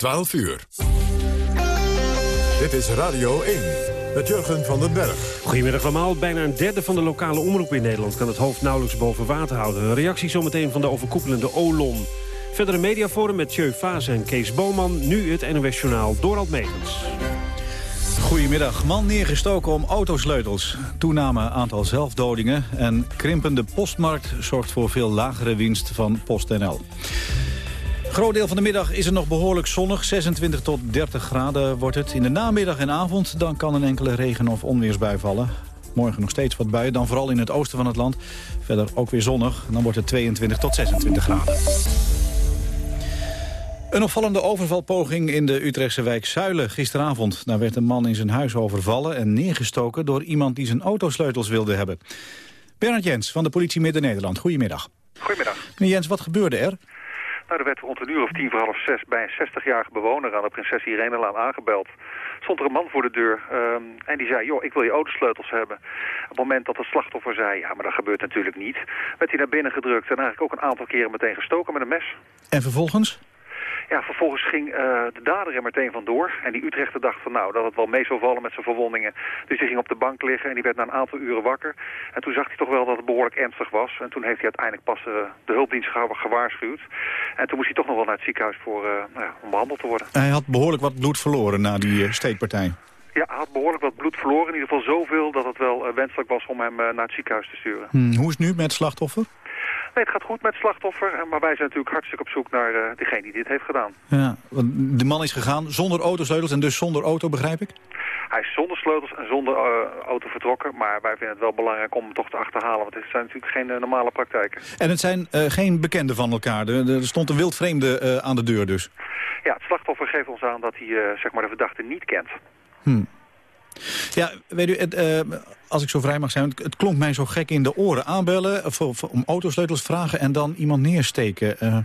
12 uur. Dit is Radio 1 met Jurgen van den Berg. Goedemiddag allemaal. Bijna een derde van de lokale omroep in Nederland... kan het hoofd nauwelijks boven water houden. Een reactie zometeen van de overkoepelende OLON. Verder een mediaforum met Tjeu Vaas en Kees Boman. Nu het NOS Journaal Dorald Megens. Goedemiddag. Man neergestoken om autosleutels. Toename aantal zelfdodingen en krimpende postmarkt... zorgt voor veel lagere winst van PostNL. Groot deel van de middag is het nog behoorlijk zonnig. 26 tot 30 graden wordt het. In de namiddag en avond dan kan een enkele regen- of onweersbui vallen. Morgen nog steeds wat buien, dan vooral in het oosten van het land. Verder ook weer zonnig. Dan wordt het 22 tot 26 graden. Een opvallende overvalpoging in de Utrechtse wijk Zuilen gisteravond. Daar werd een man in zijn huis overvallen en neergestoken... door iemand die zijn autosleutels wilde hebben. Bernard Jens van de politie Midden-Nederland, goedemiddag. Goedemiddag. Meneer Jens, wat gebeurde er? Nou, er werd rond een uur of tien voor half zes bij een 60-jarige bewoner aan de Prinses Irenelaan aangebeld. Stond er een man voor de deur um, en die zei, joh, ik wil je autosleutels hebben. Op het moment dat het slachtoffer zei, ja, maar dat gebeurt natuurlijk niet, werd hij naar binnen gedrukt en eigenlijk ook een aantal keren meteen gestoken met een mes. En vervolgens? Ja, vervolgens ging uh, de dader er meteen vandoor. En die Utrechter dacht van nou, dat het wel mee zou vallen met zijn verwondingen. Dus die ging op de bank liggen en die werd na een aantal uren wakker. En toen zag hij toch wel dat het behoorlijk ernstig was. En toen heeft hij uiteindelijk pas uh, de hulpdienst gewaarschuwd. En toen moest hij toch nog wel naar het ziekenhuis voor, uh, nou ja, om behandeld te worden. Hij had behoorlijk wat bloed verloren na die steekpartij. Ja, hij had behoorlijk wat bloed verloren. In ieder geval zoveel dat het wel wenselijk was om hem naar het ziekenhuis te sturen. Hmm, hoe is het nu met het slachtoffer? Nee, het gaat goed met het slachtoffer. Maar wij zijn natuurlijk hartstikke op zoek naar uh, degene die dit heeft gedaan. Ja, want de man is gegaan zonder autosleutels en dus zonder auto, begrijp ik? Hij is zonder sleutels en zonder uh, auto vertrokken. Maar wij vinden het wel belangrijk om hem toch te achterhalen. Want het zijn natuurlijk geen uh, normale praktijken. En het zijn geen bekenden van elkaar. Er, er stond een wildvreemde aan de deur dus. Ja, het slachtoffer geeft ons aan dat hij zeg maar de verdachte niet kent. Hmm. Ja, weet u, het, uh, als ik zo vrij mag zijn, het, klonk mij zo gek in de oren. Aanbellen, of, of, om autosleutels vragen en dan iemand neersteken. Uh.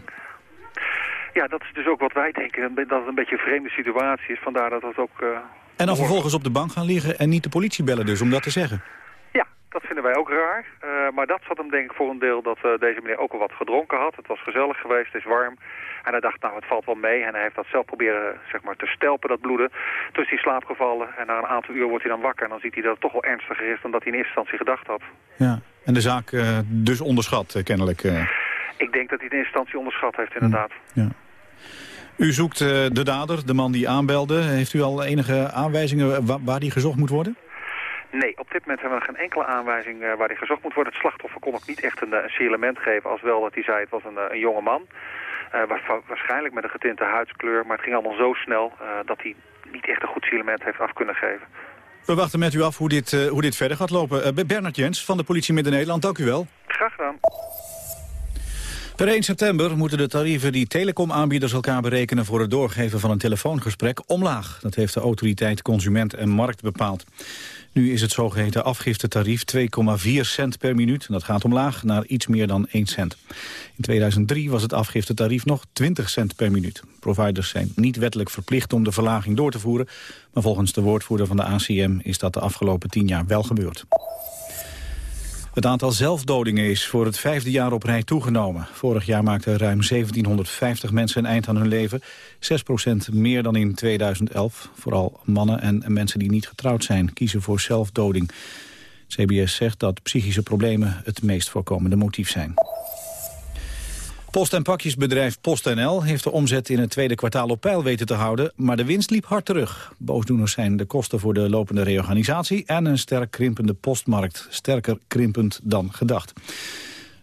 Ja, dat is dus ook wat wij denken, dat het een beetje een vreemde situatie is. Vandaar dat dat ook... Uh, en dan vervolgens op de bank gaan liggen en niet de politie bellen dus, om dat te zeggen. Ja, dat vinden wij ook raar. maar dat zat hem denk ik voor een deel dat deze meneer ook al wat gedronken had. Het was gezellig geweest, het is warm. En hij dacht, nou, het valt wel mee. En hij heeft dat zelf proberen zeg maar, te stelpen, dat bloeden. Toen is hij slaapgevallen. En na een aantal uur wordt hij dan wakker. En dan ziet hij dat het toch wel ernstiger is dan dat hij in eerste instantie gedacht had. Ja, en de zaak uh, dus onderschat, uh, kennelijk. Uh. Ik denk dat hij in eerste instantie onderschat heeft, inderdaad. Ja. U zoekt de dader, de man die aanbelde. Heeft u al enige aanwijzingen wa waar die gezocht moet worden? Nee, op dit moment hebben we geen enkele aanwijzing waar die gezocht moet worden. Het slachtoffer kon ook niet echt een, een geven, als wel dat hij zei het was een, een jonge man. Uh, waarschijnlijk met een getinte huidskleur, maar het ging allemaal zo snel uh, dat hij niet echt een goed signalement heeft af kunnen geven. We wachten met u af hoe dit, uh, hoe dit verder gaat lopen. Bernard Jens van de politie Midden-Nederland, dank u wel. Graag gedaan. Per 1 september moeten de tarieven die telecomaanbieders elkaar berekenen voor het doorgeven van een telefoongesprek omlaag. Dat heeft de autoriteit Consument en Markt bepaald. Nu is het zogeheten afgiftetarief 2,4 cent per minuut. Dat gaat omlaag naar iets meer dan 1 cent. In 2003 was het afgiftetarief nog 20 cent per minuut. Providers zijn niet wettelijk verplicht om de verlaging door te voeren. Maar volgens de woordvoerder van de ACM is dat de afgelopen 10 jaar wel gebeurd. Het aantal zelfdodingen is voor het vijfde jaar op rij toegenomen. Vorig jaar maakten ruim 1750 mensen een eind aan hun leven. 6% meer dan in 2011. Vooral mannen en mensen die niet getrouwd zijn kiezen voor zelfdoding. CBS zegt dat psychische problemen het meest voorkomende motief zijn. Post- en pakjesbedrijf PostNL heeft de omzet in het tweede kwartaal op peil weten te houden, maar de winst liep hard terug. Boosdoeners zijn de kosten voor de lopende reorganisatie en een sterk krimpende postmarkt, sterker krimpend dan gedacht.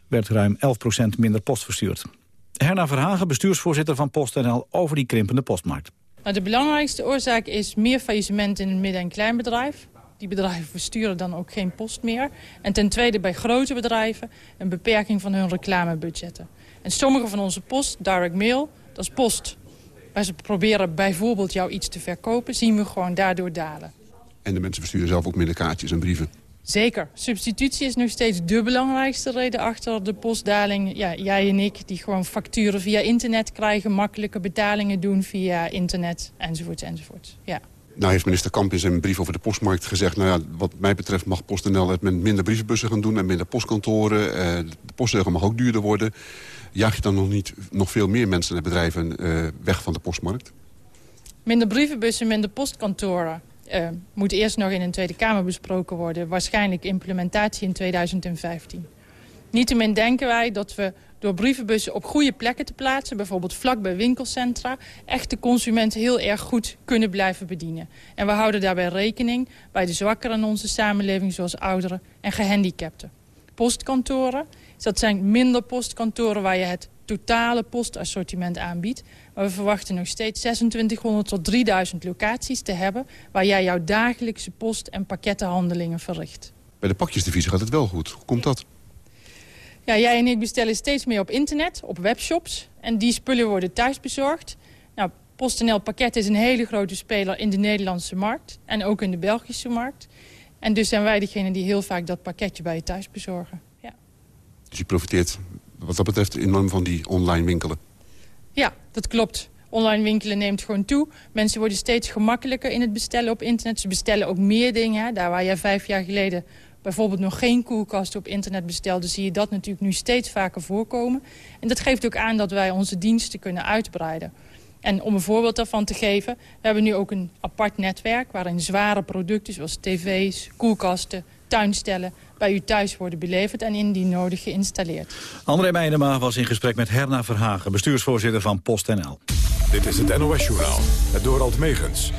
werd ruim 11% minder post verstuurd. Herna Verhagen, bestuursvoorzitter van PostNL, over die krimpende postmarkt. Nou, de belangrijkste oorzaak is meer faillissement in het midden- en kleinbedrijf. Die bedrijven versturen dan ook geen post meer. En ten tweede bij grote bedrijven een beperking van hun reclamebudgetten. En sommige van onze post, direct mail, dat is post. Waar ze proberen bijvoorbeeld jou iets te verkopen, zien we gewoon daardoor dalen. En de mensen versturen zelf ook minder kaartjes en brieven. Zeker. Substitutie is nog steeds de belangrijkste reden achter de postdaling. Ja, jij en ik die gewoon facturen via internet krijgen... makkelijke betalingen doen via internet, enzovoort, enzovoort. Ja. Nou heeft minister Kamp in zijn brief over de postmarkt gezegd... nou ja, wat mij betreft mag PostNL het met minder brievenbussen gaan doen... en minder postkantoren. Eh, de postzegel mag ook duurder worden. Jaag je dan nog niet nog veel meer mensen en bedrijven uh, weg van de postmarkt? Minder brievenbussen, minder postkantoren. Uh, moet eerst nog in een Tweede Kamer besproken worden. Waarschijnlijk implementatie in 2015. Niettemin denken wij dat we door brievenbussen op goede plekken te plaatsen... bijvoorbeeld vlak bij winkelcentra... echt de consument heel erg goed kunnen blijven bedienen. En we houden daarbij rekening bij de zwakkeren in onze samenleving... zoals ouderen en gehandicapten. Postkantoren, dat zijn minder postkantoren... waar je het totale postassortiment aanbiedt. Maar we verwachten nog steeds 2600 tot 3000 locaties te hebben... waar jij jouw dagelijkse post- en pakkettenhandelingen verricht. Bij de pakjesdivisie gaat het wel goed. Hoe komt dat? Ja, jij en ik bestellen steeds meer op internet, op webshops. En die spullen worden thuis bezorgd. Nou, PostNL Pakket is een hele grote speler in de Nederlandse markt. En ook in de Belgische markt. En dus zijn wij degene die heel vaak dat pakketje bij je thuis bezorgen. Dus je profiteert wat dat betreft enorm van die online winkelen? Ja, dat klopt. Online winkelen neemt gewoon toe. Mensen worden steeds gemakkelijker in het bestellen op internet. Ze bestellen ook meer dingen. Daar waar jij vijf jaar geleden bijvoorbeeld nog geen koelkast op internet bestelde... zie je dat natuurlijk nu steeds vaker voorkomen. En dat geeft ook aan dat wij onze diensten kunnen uitbreiden. En om een voorbeeld daarvan te geven... we hebben nu ook een apart netwerk... waarin zware producten zoals tv's, koelkasten, tuinstellen bij u thuis worden beleverd en indien nodig geïnstalleerd. André Meijnema was in gesprek met Herna Verhagen, bestuursvoorzitter van PostNL. Dit is het NOS-journaal, het Dorald Megens.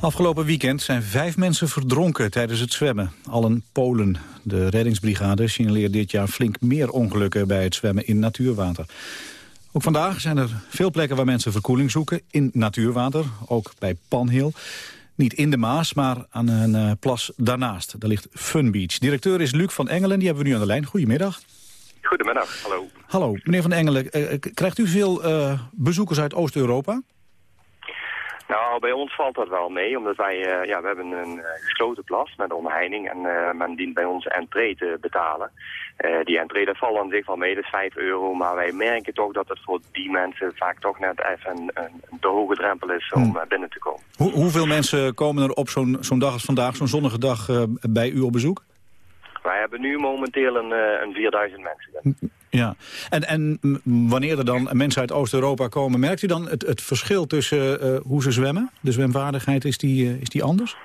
Afgelopen weekend zijn vijf mensen verdronken tijdens het zwemmen. Al in Polen. De reddingsbrigade signaleert dit jaar flink meer ongelukken bij het zwemmen in natuurwater. Ook vandaag zijn er veel plekken waar mensen verkoeling zoeken in natuurwater. Ook bij Panhill. Niet in de Maas, maar aan een uh, plas daarnaast. Daar ligt Fun Beach. Directeur is Luc van Engelen, die hebben we nu aan de lijn. Goedemiddag. Goedemiddag, hallo. Hallo, meneer van Engelen. Uh, krijgt u veel uh, bezoekers uit Oost-Europa? Nou, bij ons valt dat wel mee, omdat wij, uh, ja, we hebben een gesloten plas met omheining en uh, men dient bij ons entree te betalen. Uh, die entree, dat valt aan zich wel mee, dat is 5 euro, maar wij merken toch dat het voor die mensen vaak toch net even een, een, te hoge drempel is om hmm. binnen te komen. Hoe, hoeveel mensen komen er op zo'n zo'n dag als vandaag, zo'n zonnige dag, bij u op bezoek? Wij hebben nu momenteel een, een 4000 mensen. Ja, en, en wanneer er dan mensen uit Oost-Europa komen... merkt u dan het, het verschil tussen uh, hoe ze zwemmen? De zwemvaardigheid, is die, is die anders?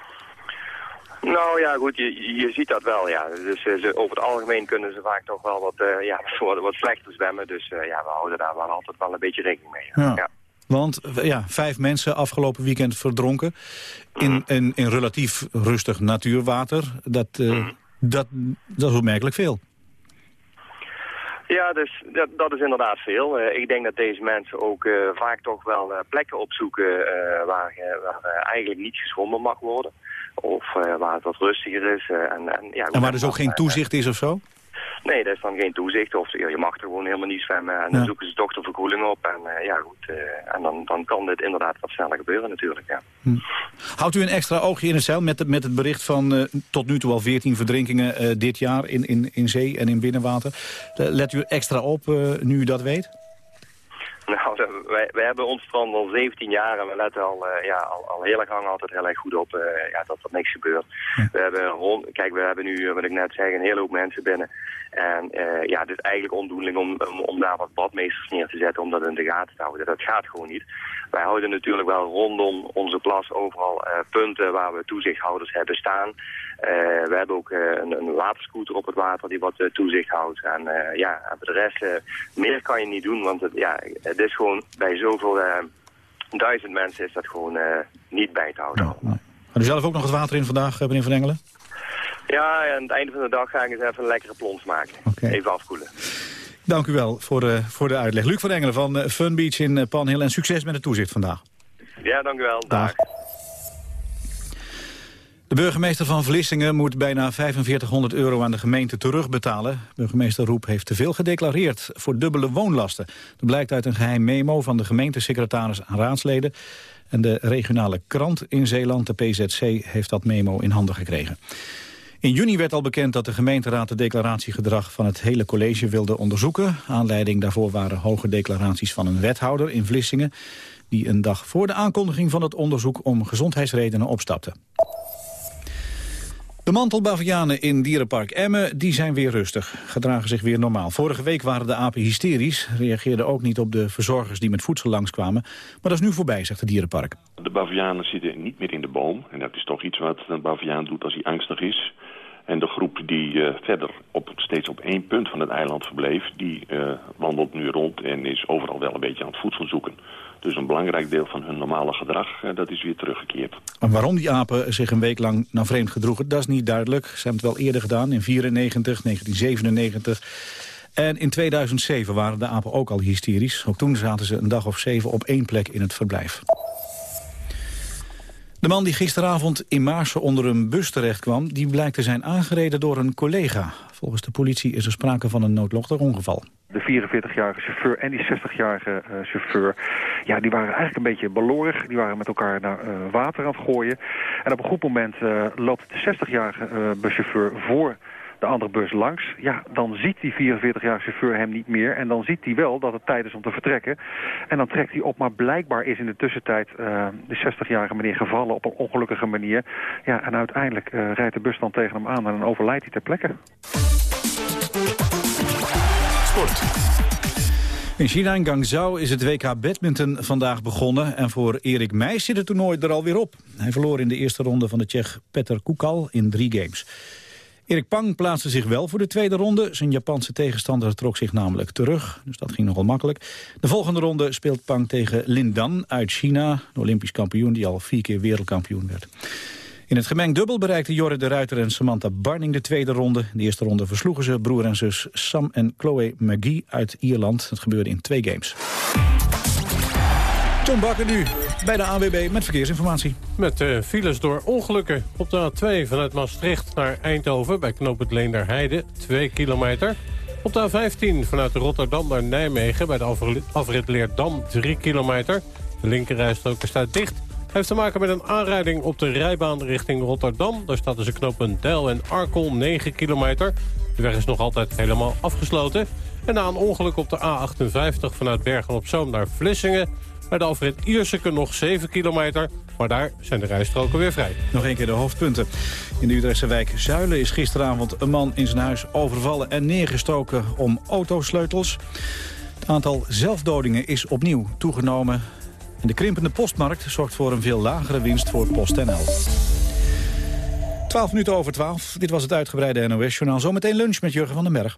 Nou ja, goed, je, je ziet dat wel, ja. Dus uh, ze, over het algemeen kunnen ze vaak toch wel wat, ja, wat, wat slechter zwemmen. Dus ja, we houden daar wel altijd wel een beetje rekening mee. Ja. ja. Want ja, vijf mensen afgelopen weekend verdronken in, mm. in, in relatief rustig natuurwater. Dat, mm. dat, dat is opmerkelijk veel. Ja, dus dat, dat is inderdaad veel. Uh, ik denk dat deze mensen ook uh, vaak toch wel uh, plekken opzoeken waar, waar eigenlijk niet geschwommen mag worden. Of waar het wat rustiger is. en, en, ja, en waar dus ook geen toezicht is of zo? Nee, dat is dan geen toezicht. Of je mag er gewoon helemaal niet zwemmen. En dan zoeken ze toch de verkoeling op. En uh, ja, goed. Uh, en dan, dan kan dit inderdaad wat sneller gebeuren natuurlijk, ja. Hm. Houdt u een extra oogje in het zeil met, met het bericht van uh, tot nu toe al 14 verdrinkingen dit jaar in, in, in zee en in binnenwater? let u extra op nu u dat weet? Nou, wij, wij hebben ons strand al 17 jaar en we letten al, uh, ja, al, al heel lang altijd heel erg goed op uh, ja, dat er niks gebeurt. We hebben rond, kijk, we hebben nu, wat ik net zei, een hele hoop mensen binnen. En uh, ja, het is eigenlijk ondoenlijk om, om, om, daar wat badmeesters neer te zetten om dat in de gaten te houden. Dat gaat gewoon niet. Wij houden natuurlijk wel rondom onze plas overal punten waar we toezichthouders hebben staan. We hebben ook een, een, waterscooter op het water die wat toezicht houdt. En ja, voor de rest, meer kan je niet doen, want het, ja, het is gewoon bij zoveel duizend mensen is dat gewoon niet bij te houden. Nou, nou. Gaat u zelf ook nog het water in vandaag, meneer Van Engelen? Ja, aan het einde van de dag ga ik eens even een lekkere plons maken. Even afkoelen. Dank u wel voor de, voor de uitleg. Luc van Engelen van Fun Beach in Panhill. En succes met het toezicht vandaag. Ja, dank u wel. Dag. De burgemeester van Vlissingen moet bijna 4500 euro aan de gemeente terugbetalen. Burgemeester Roep heeft te veel gedeclareerd voor dubbele woonlasten. Dat blijkt uit een geheim memo van de gemeentesecretaris aan raadsleden. En de regionale krant in Zeeland, de PZC, heeft dat memo in handen gekregen. In juni werd al bekend dat de gemeenteraad het declaratiegedrag van het hele college wilde onderzoeken. Aanleiding daarvoor waren hoge declaraties van een wethouder in Vlissingen... die een dag voor de aankondiging van het onderzoek om gezondheidsredenen opstapte. De mantelbavianen in dierenpark Emmen die zijn weer rustig. Gedragen zich weer normaal. Vorige week waren de apen hysterisch. Reageerden ook niet op de verzorgers die met voedsel langskwamen. Maar dat is nu voorbij, zegt het dierenpark. De bavianen zitten niet meer in de boom. En dat is toch iets wat een baviaan doet als hij angstig is. En de groep die uh, verder op, steeds op één punt van het eiland verbleef... die uh, wandelt nu rond en is overal wel een beetje aan het voedsel zoeken. Dus een belangrijk deel van hun normale gedrag, uh, dat is weer teruggekeerd. Waarom die apen zich een week lang naar vreemd gedroegen, dat is niet duidelijk. Ze hebben het wel eerder gedaan, in 94, 1997... En in 2007 waren de apen ook al hysterisch. Ook toen zaten ze een dag of zeven op één plek in het verblijf. De man die gisteravond in Maarsen onder een bus terecht kwam... die blijkt te zijn aangereden door een collega. Volgens de politie is er sprake van een noodlottig ongeval. De 44-jarige chauffeur en die 60-jarige uh, chauffeur... ja, die waren eigenlijk een beetje balorig. Die waren met elkaar naar uh, water aan het gooien. En op een goed moment uh, loopt de 60-jarige buschauffeur voor de andere bus langs. Ja, dan ziet die 44-jarige chauffeur hem niet meer. En dan ziet hij wel dat het tijd is om te vertrekken. En dan trekt hij op. Maar blijkbaar is in de tussentijd uh, de 60-jarige meneer gevallen op een ongelukkige manier. Ja, en uiteindelijk uh, rijdt de bus dan tegen hem aan en dan overlijdt hij ter plekke. Sport. In China in Guangzhou is het WK Badminton vandaag begonnen... en voor Erik Meijs zit het toernooi er alweer op. Hij verloor in de eerste ronde van de Tsjech Petr Kukal in drie games. Erik Pang plaatste zich wel voor de tweede ronde. Zijn Japanse tegenstander trok zich namelijk terug. Dus dat ging nogal makkelijk. De volgende ronde speelt Pang tegen Lin Dan uit China. De Olympisch kampioen die al vier keer wereldkampioen werd. In het gemengd dubbel bereikten Jorre de Ruiter en Samantha Barning de tweede ronde. In de eerste ronde versloegen ze broer en zus Sam en Chloe McGee uit Ierland. Dat gebeurde in twee games. Tom Bakker nu bij de AWB met verkeersinformatie. Met uh, files door ongelukken op de A2 vanuit Maastricht naar Eindhoven... bij knooppunt Leenderheide, 2 kilometer. Op de A15 vanuit Rotterdam naar Nijmegen... bij de afrit Leerdam, 3 kilometer. De linkerrijstrook staat dicht. Heeft te maken met een aanrijding op de rijbaan richting Rotterdam. Daar staat een knooppunt Del en Arkel, 9 kilometer. De weg is nog altijd helemaal afgesloten. En na een ongeluk op de A58 vanuit Bergen-op-Zoom naar Vlissingen... Bij de Alfred Ierseke nog 7 kilometer, maar daar zijn de rijstroken weer vrij. Nog een keer de hoofdpunten. In de Utrechtse wijk Zuilen is gisteravond een man in zijn huis overvallen en neergestoken om autosleutels. Het aantal zelfdodingen is opnieuw toegenomen. En de krimpende postmarkt zorgt voor een veel lagere winst voor PostNL. 12 minuten over 12. Dit was het uitgebreide NOS-journaal. Zometeen lunch met Jurgen van den Berg.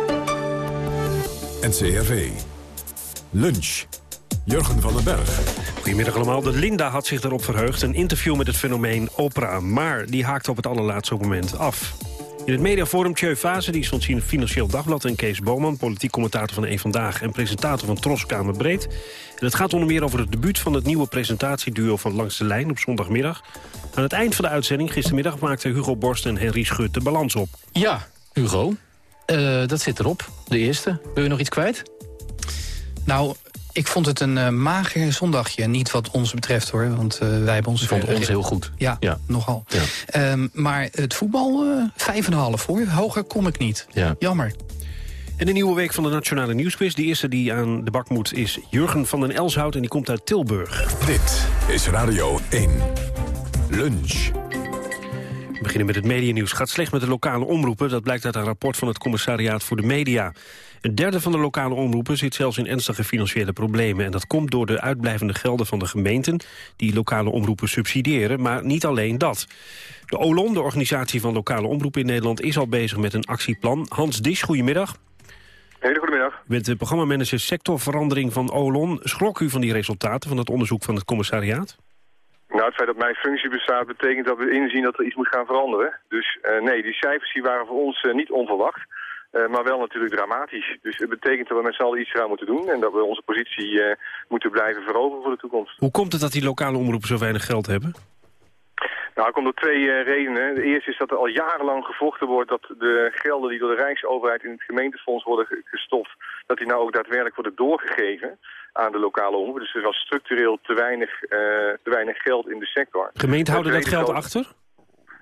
NCRV. Lunch. Jurgen van den Berg. Goedemiddag allemaal. De Linda had zich erop verheugd. Een interview met het fenomeen Oprah. Maar die haakte op het allerlaatste moment af. In het mediaforum Tjeu Fase, die is van het Financieel Dagblad... en Kees Boman, politiek commentator van Eén Vandaag... en presentator van Troskamer Breed. En het gaat onder meer over het debuut van het nieuwe presentatieduo... van Langs de Lijn op zondagmiddag. Aan het eind van de uitzending gistermiddag maakten Hugo Borst en Henry Schut de balans op. Ja, Hugo, uh, dat zit erop, de eerste. Wil je nog iets kwijt? Nou, ik vond het een uh, mager zondagje. Niet wat ons betreft hoor, want uh, wij hebben ons... Ik vond ons heel goed. Ja, ja. nogal. Ja. Um, maar het voetbal, vijf en half hoor. Hoger kom ik niet. Ja. Jammer. En de nieuwe week van de Nationale Nieuwsquiz. De eerste die aan de bak moet is Jurgen van den Elshout en die komt uit Tilburg. Dit is Radio 1. Lunch. We beginnen met het medianieuws. Gaat slecht met de lokale omroepen. Dat blijkt uit een rapport van het Commissariaat voor de Media. Een derde van de lokale omroepen zit zelfs in ernstige financiële problemen. En dat komt door de uitblijvende gelden van de gemeenten... die lokale omroepen subsidiëren, maar niet alleen dat. De OLON, de organisatie van lokale omroepen in Nederland... is al bezig met een actieplan. Hans Disch, goedemiddag. Hele goedemiddag. U bent de programmamanager sectorverandering van OLON. Schrok u van die resultaten van het onderzoek van het commissariaat? Nou, het feit dat mijn functie bestaat betekent dat we inzien dat er iets moet gaan veranderen. Dus uh, nee, die cijfers die waren voor ons uh, niet onverwacht. Uh, maar wel natuurlijk dramatisch. Dus het betekent dat we met z'n allen iets eraan moeten doen... en dat we onze positie moeten blijven veroveren voor de toekomst. Hoe komt het dat die lokale omroepen zo weinig geld hebben? Nou, dat komt door twee uh, redenen. De eerste is dat er al jarenlang gevochten wordt dat de gelden die door de Rijksoverheid in het gemeentefonds worden gestopt, dat die nou ook daadwerkelijk worden doorgegeven aan de lokale omroep. Dus er was structureel te weinig, te weinig geld in de sector. Gemeenten houden dat geld achter?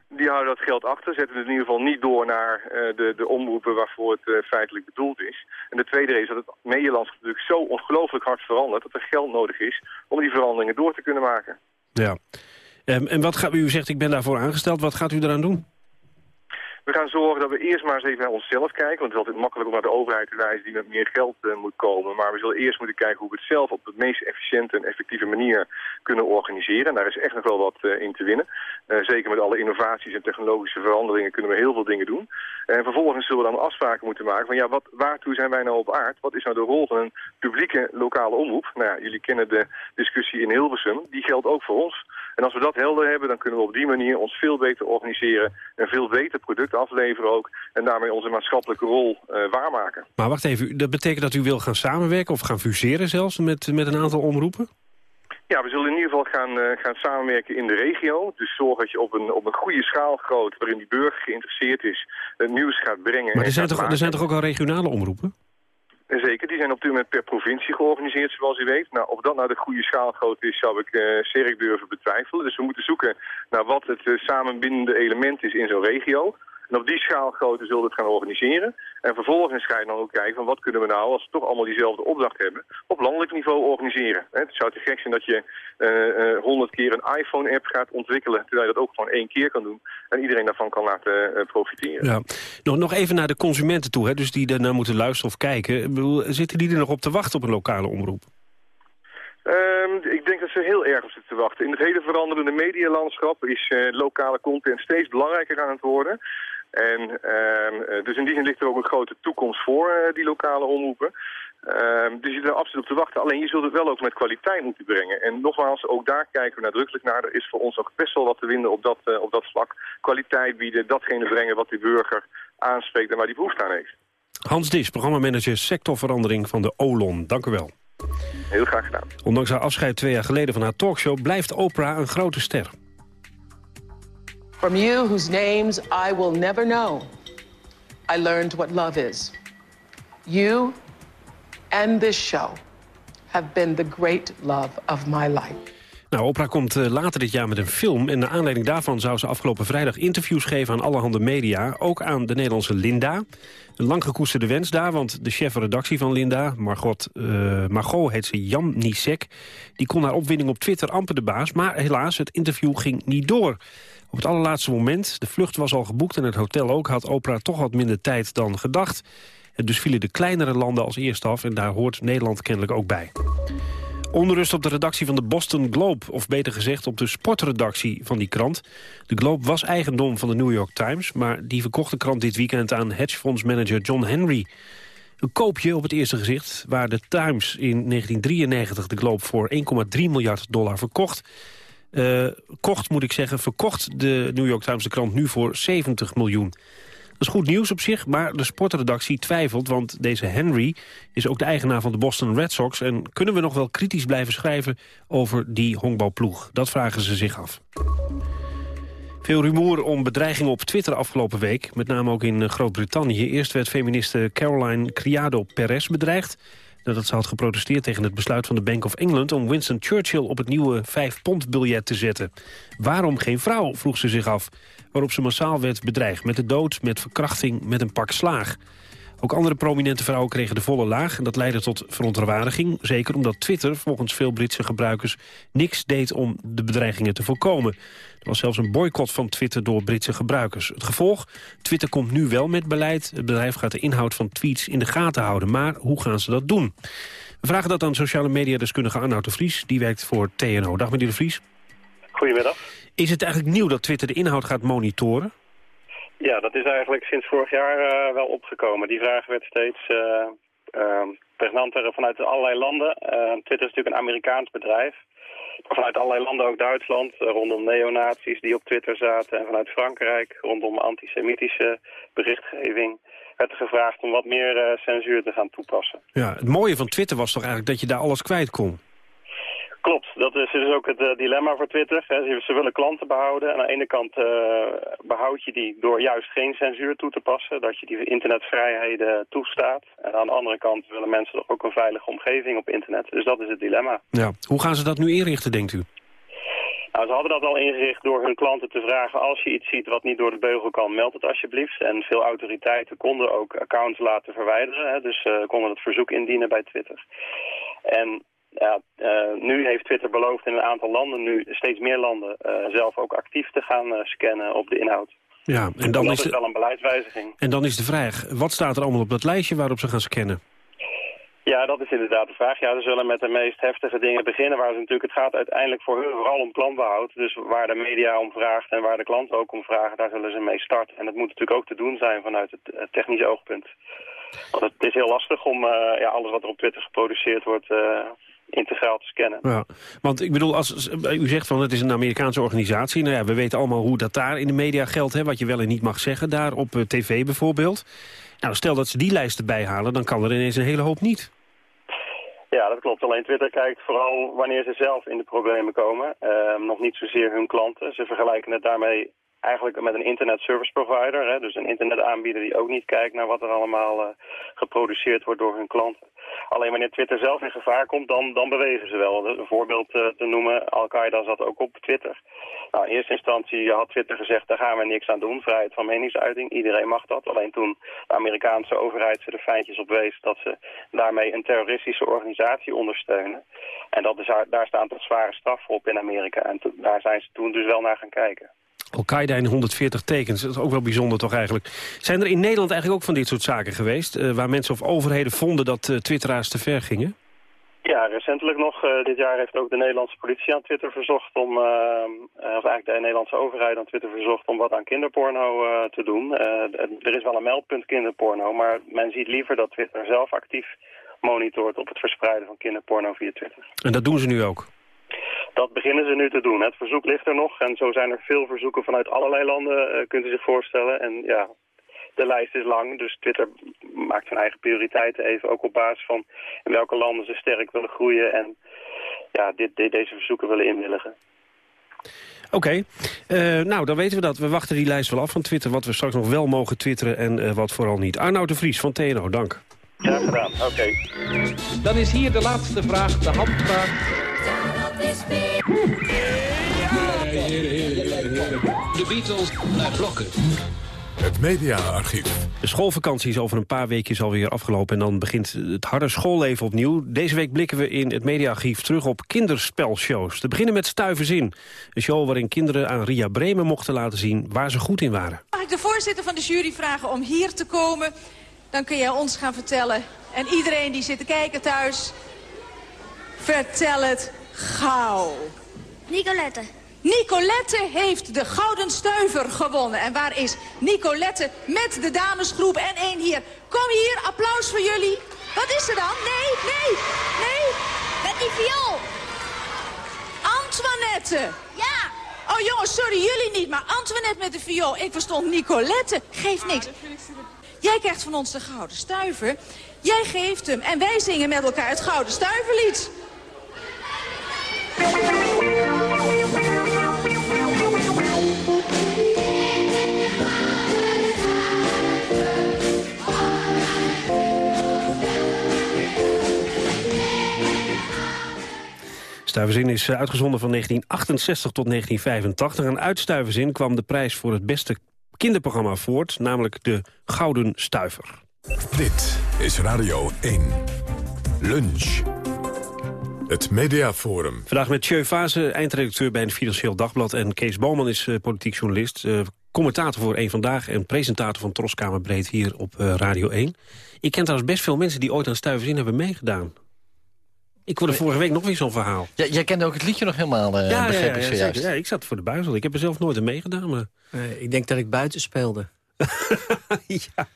die houden dat geld achter, zetten het in ieder geval niet door naar uh, de, de omroepen waarvoor het uh, feitelijk bedoeld is. En de tweede reden is dat het Nederlands natuurlijk zo ongelooflijk hard verandert dat er geld nodig is om die veranderingen door te kunnen maken. Ja. Um, en wat gaat u zegt ik ben daarvoor aangesteld, wat gaat u eraan doen? We gaan zorgen dat we eerst maar eens even naar onszelf kijken. Want het is altijd makkelijk om naar de overheid te wijzen die met meer geld uh, moet komen. Maar we zullen eerst moeten kijken hoe we het zelf op de meest efficiënte en effectieve manier kunnen organiseren. En daar is echt nog wel wat uh, in te winnen. Uh, zeker met alle innovaties en technologische veranderingen kunnen we heel veel dingen doen. En vervolgens zullen we dan afspraken moeten maken van ja, wat, waartoe zijn wij nou op aard? Wat is nou de rol van een publieke lokale omroep? Nou ja, jullie kennen de discussie in Hilversum. Die geldt ook voor ons. En als we dat helder hebben, dan kunnen we op die manier ons veel beter organiseren. En veel beter product afleveren ook. En daarmee onze maatschappelijke rol uh, waarmaken. Maar wacht even, dat betekent dat u wil gaan samenwerken of gaan fuseren zelfs met, met een aantal omroepen? Ja, we zullen in ieder geval gaan, uh, gaan samenwerken in de regio. Dus zorg dat je op een, op een goede schaal groot, waarin die burger geïnteresseerd is, het nieuws gaat brengen. Maar er zijn, toch, er zijn toch ook al regionale omroepen? Zeker, die zijn op dit moment per provincie georganiseerd, zoals u weet. Nou, of dat nou de goede schaalgrootte is, zou ik uh, sterk durven betwijfelen. Dus we moeten zoeken naar wat het uh, samenbindende element is in zo'n regio. En op die schaalgrootte zullen we het gaan organiseren. En vervolgens ga je dan ook kijken van wat kunnen we nou, als we toch allemaal diezelfde opdracht hebben, op landelijk niveau organiseren. Het zou te gek zijn dat je honderd uh, keer een iPhone-app gaat ontwikkelen, terwijl je dat ook gewoon één keer kan doen. En iedereen daarvan kan laten uh, profiteren. Ja. Nog, nog even naar de consumenten toe, hè? dus die er naar moeten luisteren of kijken. Ik bedoel, zitten die er nog op te wachten op een lokale omroep? Um, ik denk dat ze heel erg op zitten te wachten. In het hele veranderende medialandschap is uh, lokale content steeds belangrijker aan het worden. En uh, dus in die zin ligt er ook een grote toekomst voor uh, die lokale omroepen. Uh, dus je zit er absoluut op te wachten. Alleen je zult het wel ook met kwaliteit moeten brengen. En nogmaals, ook daar kijken we nadrukkelijk naar. Er is voor ons ook best wel wat te winnen op dat, uh, op dat vlak. Kwaliteit bieden, datgene brengen wat die burger aanspreekt en waar die behoefte aan heeft. Hans Dis, programmamanager sectorverandering van de OLON. Dank u wel. Heel graag gedaan. Ondanks haar afscheid twee jaar geleden van haar talkshow... blijft Oprah een grote ster. From you, whose names I will never know, I learned what love is. You and this show have been the great love of my life. Nou, Oprah komt uh, later dit jaar met een film. En naar aanleiding daarvan zou ze afgelopen vrijdag interviews geven aan allerhande media. Ook aan de Nederlandse Linda. Een lang gekoesterde wens daar, want de chef-redactie van Linda... Margot, uh, Margot heet ze Jan Nisek... die kon haar opwinding op Twitter amper de baas. Maar helaas, het interview ging niet door. Op het allerlaatste moment, de vlucht was al geboekt en het hotel ook... had Oprah toch wat minder tijd dan gedacht. En dus vielen de kleinere landen als eerste af... en daar hoort Nederland kennelijk ook bij. Onrust op de redactie van de Boston Globe, of beter gezegd op de sportredactie van die krant. De Globe was eigendom van de New York Times, maar die verkocht de krant dit weekend aan hedgefondsmanager John Henry. Een koopje op het eerste gezicht, waar de Times in 1993 de Globe voor 1,3 miljard dollar verkocht. Uh, kocht, moet ik zeggen, verkocht de New York Times de krant nu voor 70 miljoen. Dat is goed nieuws op zich, maar de sportredactie twijfelt... want deze Henry is ook de eigenaar van de Boston Red Sox... en kunnen we nog wel kritisch blijven schrijven over die honkbalploeg? Dat vragen ze zich af. Veel rumoer om bedreigingen op Twitter afgelopen week. Met name ook in Groot-Brittannië. Eerst werd feministe Caroline Criado Perez bedreigd nadat ze had geprotesteerd tegen het besluit van de Bank of England... om Winston Churchill op het nieuwe 5-pond-biljet te zetten. Waarom geen vrouw, vroeg ze zich af. Waarop ze massaal werd bedreigd met de dood, met verkrachting, met een pak slaag. Ook andere prominente vrouwen kregen de volle laag... en dat leidde tot verontwaardiging. Zeker omdat Twitter, volgens veel Britse gebruikers... niks deed om de bedreigingen te voorkomen. Er was zelfs een boycott van Twitter door Britse gebruikers. Het gevolg? Twitter komt nu wel met beleid. Het bedrijf gaat de inhoud van tweets in de gaten houden. Maar hoe gaan ze dat doen? We vragen dat aan sociale mediadeskundige Arnoud de Vries. Die werkt voor TNO. Dag meneer de Vries. Goedemiddag. Is het eigenlijk nieuw dat Twitter de inhoud gaat monitoren? Ja, dat is eigenlijk sinds vorig jaar uh, wel opgekomen. Die vraag werd steeds uh, uh, pregnanter vanuit allerlei landen. Twitter is natuurlijk een Amerikaans bedrijf. Vanuit allerlei landen, ook Duitsland, rondom neonazies die op Twitter zaten. En vanuit Frankrijk, rondom antisemitische berichtgeving werd gevraagd om wat meer censuur te gaan toepassen. Ja, het mooie van Twitter was toch eigenlijk dat je daar alles kwijt kon? Klopt, dat is dus ook het uh, dilemma voor Twitter. Ze, ze, willen klanten behouden. En aan de ene kant uh, behoud je die door juist geen censuur toe te passen. Dat je die internetvrijheden toestaat. En aan de andere kant willen mensen toch ook een veilige omgeving op internet. Dus dat is het dilemma. Ja. Hoe gaan ze dat nu inrichten, denkt u? Nou, ze hadden dat al ingericht door hun klanten te vragen... als je iets ziet wat niet door de beugel kan, meld het alsjeblieft. En veel autoriteiten konden ook accounts laten verwijderen. Hè, dus uh, konden het verzoek indienen bij Twitter. En ja, uh, nu heeft Twitter beloofd in een aantal landen, nu steeds meer landen, uh, zelf ook actief te gaan uh, scannen op de inhoud. Ja, en dan dat is, de, wel een beleidswijziging. En dan is de vraag, wat staat er allemaal op dat lijstje waarop ze gaan scannen? Ja, dat is inderdaad de vraag. Ja, ze zullen met de meest heftige dingen beginnen... waar ze natuurlijk, het gaat uiteindelijk voor hun vooral om klantbehoud. Dus waar de media om vraagt en waar de klanten ook om vragen... daar zullen ze mee starten. En dat moet natuurlijk ook te doen zijn vanuit het, het technische oogpunt. Want het is heel lastig om uh, ja, alles wat er op Twitter geproduceerd wordt... Uh, integraal te scannen. Ja, want ik bedoel, als u zegt van het is een Amerikaanse organisatie. Nou ja, we weten allemaal hoe dat daar in de media geldt. Hè, wat je wel en niet mag zeggen, daar op uh, tv bijvoorbeeld. Nou, stel dat ze die lijsten bijhalen, dan kan er ineens een hele hoop niet. Ja, dat klopt. Alleen Twitter kijkt vooral wanneer ze zelf in de problemen komen. Uh, nog niet zozeer hun klanten. Ze vergelijken het daarmee eigenlijk met een internet service provider. Hè, dus een internetaanbieder die ook niet kijkt naar wat er allemaal uh, geproduceerd wordt door hun klanten. Alleen wanneer Twitter zelf in gevaar komt, dan, dan bewegen ze wel. Een voorbeeld uh, te noemen, Al-Qaeda zat ook op Twitter. Nou, in eerste instantie had Twitter gezegd, daar gaan we niks aan doen. Vrijheid van meningsuiting, iedereen mag dat. Alleen toen de Amerikaanse overheid ze de feitjes op wees dat ze daarmee een terroristische organisatie ondersteunen. En dat is, daar staan toch zware straffen op in Amerika. En daar zijn ze toen dus wel naar gaan kijken. Al-Qaeda in 140 tekens, dat is ook wel bijzonder toch eigenlijk. Zijn er in Nederland eigenlijk ook van dit soort zaken geweest... Uh, waar mensen of overheden vonden dat uh, twitteraars te ver gingen? Ja, recentelijk nog. Uh, dit jaar heeft ook de Nederlandse politie aan Twitter verzocht om... of eigenlijk de Nederlandse overheid aan Twitter verzocht om wat aan kinderporno te doen. er is wel een meldpunt kinderporno, maar men ziet liever dat Twitter zelf actief monitort op het verspreiden van kinderporno via Twitter. En dat doen ze nu ook? Dat beginnen ze nu te doen. Het verzoek ligt er nog en zo zijn er veel verzoeken vanuit allerlei landen, uh, kunt u zich voorstellen. En ja, de lijst is lang, dus Twitter maakt zijn eigen prioriteiten even ook op basis van in welke landen ze sterk willen groeien en ja, dit, dit deze verzoeken willen inwilligen. Oké, okay. uh, nou dan weten we dat. We wachten die lijst wel af van Twitter, wat we straks nog wel mogen twitteren en uh, wat vooral niet. Arnoud de Vries van TNO, dank. Graag gedaan, oké. Okay. Dan is hier de laatste vraag, de handvraag. De Beatles naar blokken. Het mediaarchief. De schoolvakantie is over een paar weekjes alweer afgelopen... en dan begint het harde schoolleven opnieuw. Deze week blikken we in het mediaarchief terug op kinderspelshows. Te beginnen met Stuiverzin. Een show waarin kinderen aan Ria Bremen mochten laten zien... waar ze goed in waren. Mag ik de voorzitter van de jury vragen om hier te komen? Dan kun jij ons gaan vertellen. En iedereen die zit te kijken thuis... vertel het gauw. Nicolette. Nicolette heeft de Gouden Stuiver gewonnen. En waar is Nicolette met de damesgroep en één hier? Kom hier, applaus voor jullie. Wat is er dan? Nee, nee, nee. Met die viool. Antoinette. Ja. Oh, jongens, sorry, jullie niet, maar Antoinette met de viool. Ik verstond Nicolette. Geeft niks. Jij krijgt van ons de Gouden Stuiver. Jij geeft hem en wij zingen met elkaar het Gouden Stuiverlied. Stuiverzin is uitgezonden van 1968 tot 1985. Aan Uitstuiverzin kwam de prijs voor het beste kinderprogramma voort... namelijk de Gouden Stuiver. Dit is Radio 1. Lunch. Het Mediaforum. Vandaag met Tjeu Fase, eindredacteur bij het Financieel Dagblad... en Kees Boman is uh, politiek journalist, uh, commentator voor Eén Vandaag... en presentator van Troskamer Breed hier op uh, Radio 1. Ik ken trouwens best veel mensen die ooit aan Stuiverzin hebben meegedaan. Ik hoorde vorige week nog weer zo'n verhaal. Ja, jij kende ook het liedje nog helemaal, uh, ja, begreep ja, ja, ik zojuist. Ja, ik zat voor de buizel. Ik heb er zelf nooit aan meegedaan. Maar... Uh, ik denk dat ik buiten speelde. ja,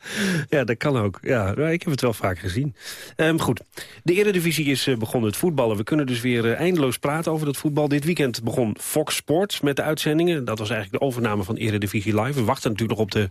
ja, dat kan ook. Ja, ik heb het wel vaak gezien. Um, goed, de Eredivisie is uh, begonnen, het voetballen. We kunnen dus weer uh, eindeloos praten over het voetbal. Dit weekend begon Fox Sports met de uitzendingen. Dat was eigenlijk de overname van Eredivisie Live. We wachten natuurlijk nog op de,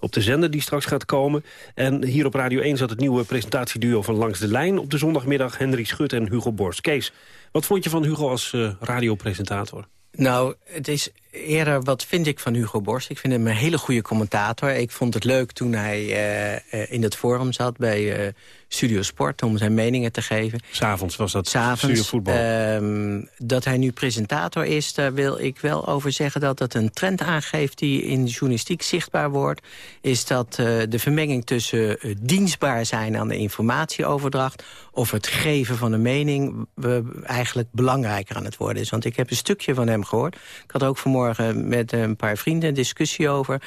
op de zender die straks gaat komen. En hier op Radio 1 zat het nieuwe presentatieduo van Langs de Lijn... op de zondagmiddag Henry Schut en Hugo Borst. Kees, wat vond je van Hugo als uh, radiopresentator? Nou, het is eerder wat vind ik van Hugo Borst. Ik vind hem een hele goede commentator. Ik vond het leuk toen hij uh, uh, in het forum zat bij uh, Studio Sport... om zijn meningen te geven. S'avonds was dat S'avonds, Studio Voetbal. Um, dat hij nu presentator is, daar wil ik wel over zeggen... dat dat een trend aangeeft die in de journalistiek zichtbaar wordt. Is dat de vermenging tussen dienstbaar zijn aan de informatieoverdracht... of het geven van een mening eigenlijk belangrijker aan het worden is. Want ik heb een stukje van hem gehoord. Ik had ook vanmorgen met een paar vrienden een discussie over.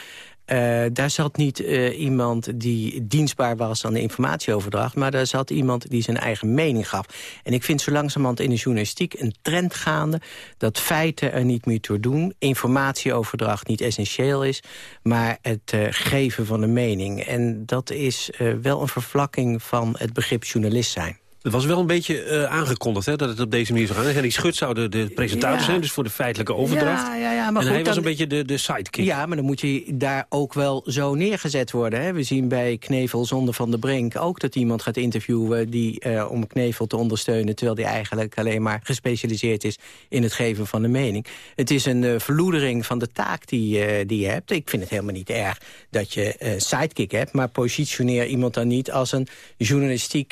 Uh, daar zat niet uh, iemand die dienstbaar was aan de informatieoverdracht... maar daar zat iemand die zijn eigen mening gaf. En ik vind zo langzamerhand in de journalistiek een trend gaande... dat feiten er niet meer toe doen, informatieoverdracht niet essentieel is... maar het uh, geven van een mening. En dat is wel een vervlakking van het begrip journalist zijn. Het was wel een beetje uh, aangekondigd hè, dat het op deze manier zou gaan. Henry Schut zou de, de presentator ja. zijn, dus voor de feitelijke overdracht. Ja, ja, ja, maar en goed, hij was dan, een beetje de, de sidekick. Ja, maar dan moet je daar ook wel zo neergezet worden. Hè. We zien bij Knevel zonder Van der Brink ook dat iemand gaat interviewen... Die, uh, om Knevel te ondersteunen, terwijl die eigenlijk alleen maar gespecialiseerd is... in het geven van de mening. Het is een uh, verloedering van de taak die, die je hebt. Ik vind het helemaal niet erg dat je sidekick hebt... maar positioneer iemand dan niet als een journalistiek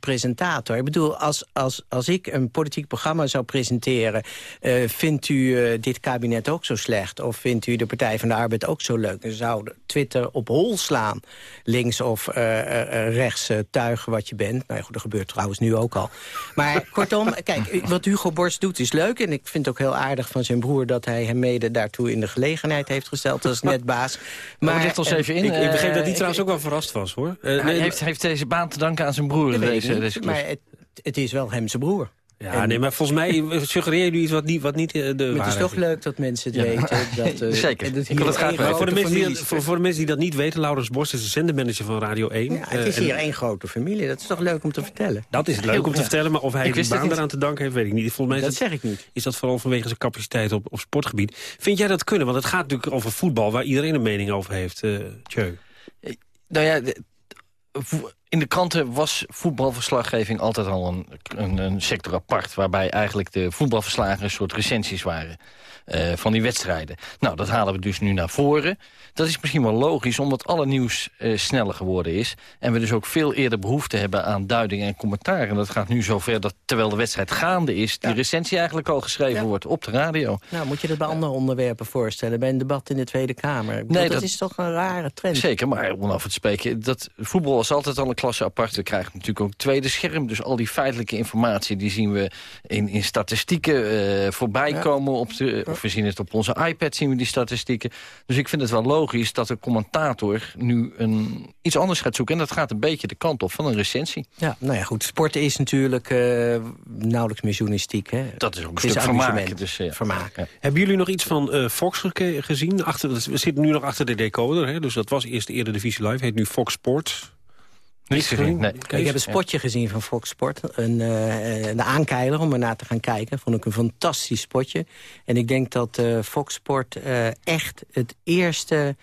presentator. Ik bedoel, als, als, als ik een politiek programma zou presenteren... Uh, vindt u uh, dit kabinet ook zo slecht? Of vindt u de Partij van de Arbeid ook zo leuk? Dan zou Twitter op hol slaan. Links of uh, rechts tuigen wat je bent. Nou ja, goed, dat gebeurt trouwens nu ook al. Maar kortom, kijk, wat Hugo Borst doet is leuk. En ik vind het ook heel aardig van zijn broer... dat hij hem mede daartoe in de gelegenheid heeft gesteld als netbaas. Maar, maar ligt ons even in. Ik, ik begreep dat hij trouwens ook wel verrast was, hoor. hij nee, heeft, heeft deze baan te danken aan zijn broer. Deze, deze maar het, het is wel hem zijn broer. Ja, en, nee, maar volgens mij suggereer jullie iets wat niet, wat niet de Maar het is toch leuk dat mensen het ja. weten. Dat, uh, Zeker, dat ik wil het graag weten. Voor de, mensen die, voor, voor de mensen die dat niet weten, Laurens Borst is de zendermanager van Radio 1. Ja, het is hier één grote familie, dat is toch leuk om te vertellen. Dat is leuk om te vertellen, maar of hij die baan eraan te danken heeft, weet ik niet. Volgens mij dat zeg ik niet. Is dat vooral vanwege zijn capaciteit op, op sportgebied. Vind jij dat kunnen? Want het gaat natuurlijk over voetbal, waar iedereen een mening over heeft, uh, Tjeu. Nou ja, in de kranten was voetbalverslaggeving altijd al een, een, een, sector apart... waarbij eigenlijk de voetbalverslagen een soort recensies waren uh, van die wedstrijden. Nou, dat halen we dus nu naar voren. Dat is misschien wel logisch, omdat alle nieuws uh, sneller geworden is... en we dus ook veel eerder behoefte hebben aan duiding en commentaar. En dat gaat nu zover dat, terwijl de wedstrijd gaande is... die ja. recensie eigenlijk al geschreven ja. wordt op de radio. Nou, moet je dat bij andere onderwerpen voorstellen... bij een debat in de Tweede Kamer? Bedoel, nee, dat, dat, is toch een rare trend? Zeker, maar om af te spreken... Dat, voetbal was altijd al een klasse apart. We krijgen natuurlijk ook tweede scherm. Dus al die feitelijke informatie die zien we in, in statistieken uh, voorbij ja. komen. Op de, of we zien het op onze iPad, zien we die statistieken. Dus ik vind het wel logisch dat de commentator nu een, iets anders gaat zoeken. En dat gaat een beetje de kant op van een recensie. Ja, nou ja, goed. Sporten is natuurlijk uh, nauwelijks meer journalistiek. Hè? Dat is ook een stuk vermaak. Dus, ja. vermaak. Ja. Hebben jullie nog iets van uh, Fox ge gezien? Achter, we zitten nu nog achter de decoder. Hè? Dus dat was eerst de Eredivisie Live. Heet nu Fox Sports. Niet gezien, nee. Ik heb een spotje gezien van Fox Sport. Een, uh, een aankeiler om er naar te gaan kijken. Vond ik een fantastisch spotje. En ik denk dat uh, Fox Sport uh, echt het eerste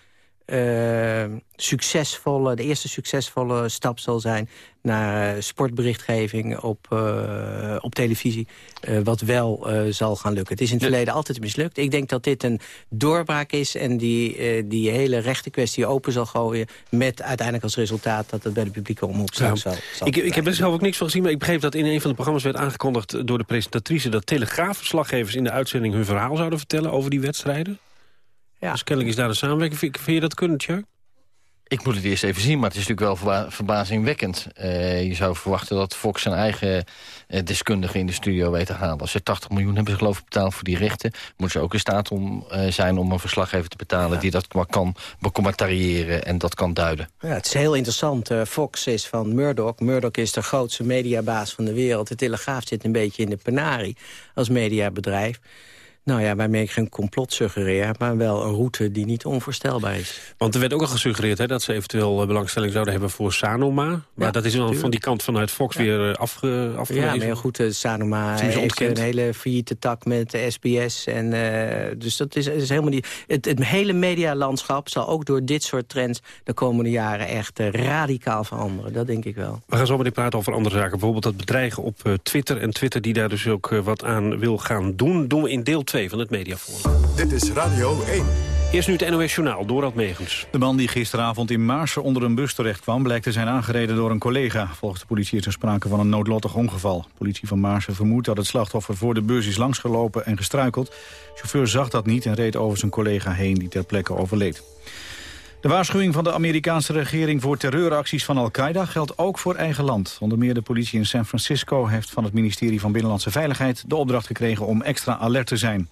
uh, succesvolle, de eerste succesvolle stap zal zijn naar sportberichtgeving op, uh, op televisie, uh, wat wel zal gaan lukken. Het is in het verleden altijd mislukt. Ik denk dat dit een doorbraak is en die, die hele rechte kwestie open zal gooien met uiteindelijk als resultaat dat het bij de publieke omroep ja. zal, zal ik, ik heb er zelf ook niks van gezien, maar ik begreep dat in een van de programma's werd aangekondigd door de presentatrice dat telegraafverslaggevers in de uitzending hun verhaal zouden vertellen over die wedstrijden. Ja. Dus kennelijk is daar een samenwerking. Vind, vind je dat kunnen, Tjerk? Ik moet het eerst even zien, maar het is natuurlijk wel verba verbazingwekkend. Uh, je zou verwachten dat Fox zijn eigen uh, deskundige in de studio weet te halen. Als ze 80 miljoen hebben ze geloof ik betaald voor die rechten... moeten ze ook in staat om, uh, zijn om een verslaggever te betalen... Ja. die dat kan becommentariëren en dat kan duiden. Ja, het is heel interessant. Fox is van Murdoch. Murdoch is de grootste mediabaas van de wereld. De Telegraaf zit een beetje in de penarie als mediabedrijf. Nou ja, waarmee ik geen complot suggereer... maar wel een route die niet onvoorstelbaar is. Want er werd ook al gesuggereerd hè, dat ze eventueel eh, belangstelling zouden hebben voor Sanoma. Maar ja, dat is dan van die kant vanuit Fox ja. weer eh, afge, afgewezen. Ja, maar heel goed, uh, Sanoma heeft een hele failliete tak met de SBS. En, uh, dus dat is, is helemaal niet... Het, het hele medialandschap zal ook door dit soort trends... de komende jaren echt uh, radicaal veranderen. Dat denk ik wel. We gaan zo meteen praten over andere zaken. Bijvoorbeeld dat bedreigen op Twitter. En Twitter die daar dus ook wat aan wil gaan doen. Doen we in deel 2 van het Mediaforum. Dit is Radio 1. Eerst nu het NOS Journaal, Dorald Megens. De man die gisteravond in Maarsen onder een bus terecht kwam... blijkt te zijn aangereden door een collega. Volgens de politie is er sprake van een noodlottig ongeval. De politie van Maarsen vermoedt dat het slachtoffer voor de bus is langsgelopen en gestruikeld. De chauffeur zag dat niet en reed over zijn collega heen die ter plekke overleed. De waarschuwing van de Amerikaanse regering voor terreuracties van Al-Qaeda geldt ook voor eigen land. Onder meer de politie in San Francisco heeft van het ministerie van Binnenlandse Veiligheid de opdracht gekregen om extra alert te zijn.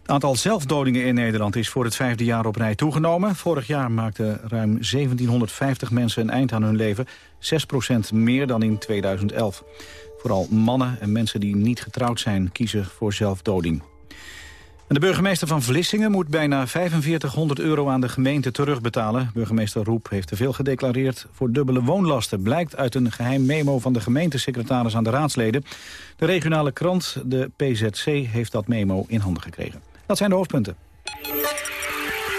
Het aantal zelfdodingen in Nederland is voor het vijfde jaar op rij toegenomen. Vorig jaar maakten ruim 1750 mensen een eind aan hun leven. 6% meer dan in 2011. Vooral mannen en mensen die niet getrouwd zijn kiezen voor zelfdoding. En de burgemeester van Vlissingen moet bijna 4500 euro aan de gemeente terugbetalen. Burgemeester Roep heeft te veel gedeclareerd voor dubbele woonlasten. Blijkt uit een geheim memo van de gemeentesecretaris aan de raadsleden. De regionale krant, de PZC, heeft dat memo in handen gekregen. Dat zijn de hoofdpunten.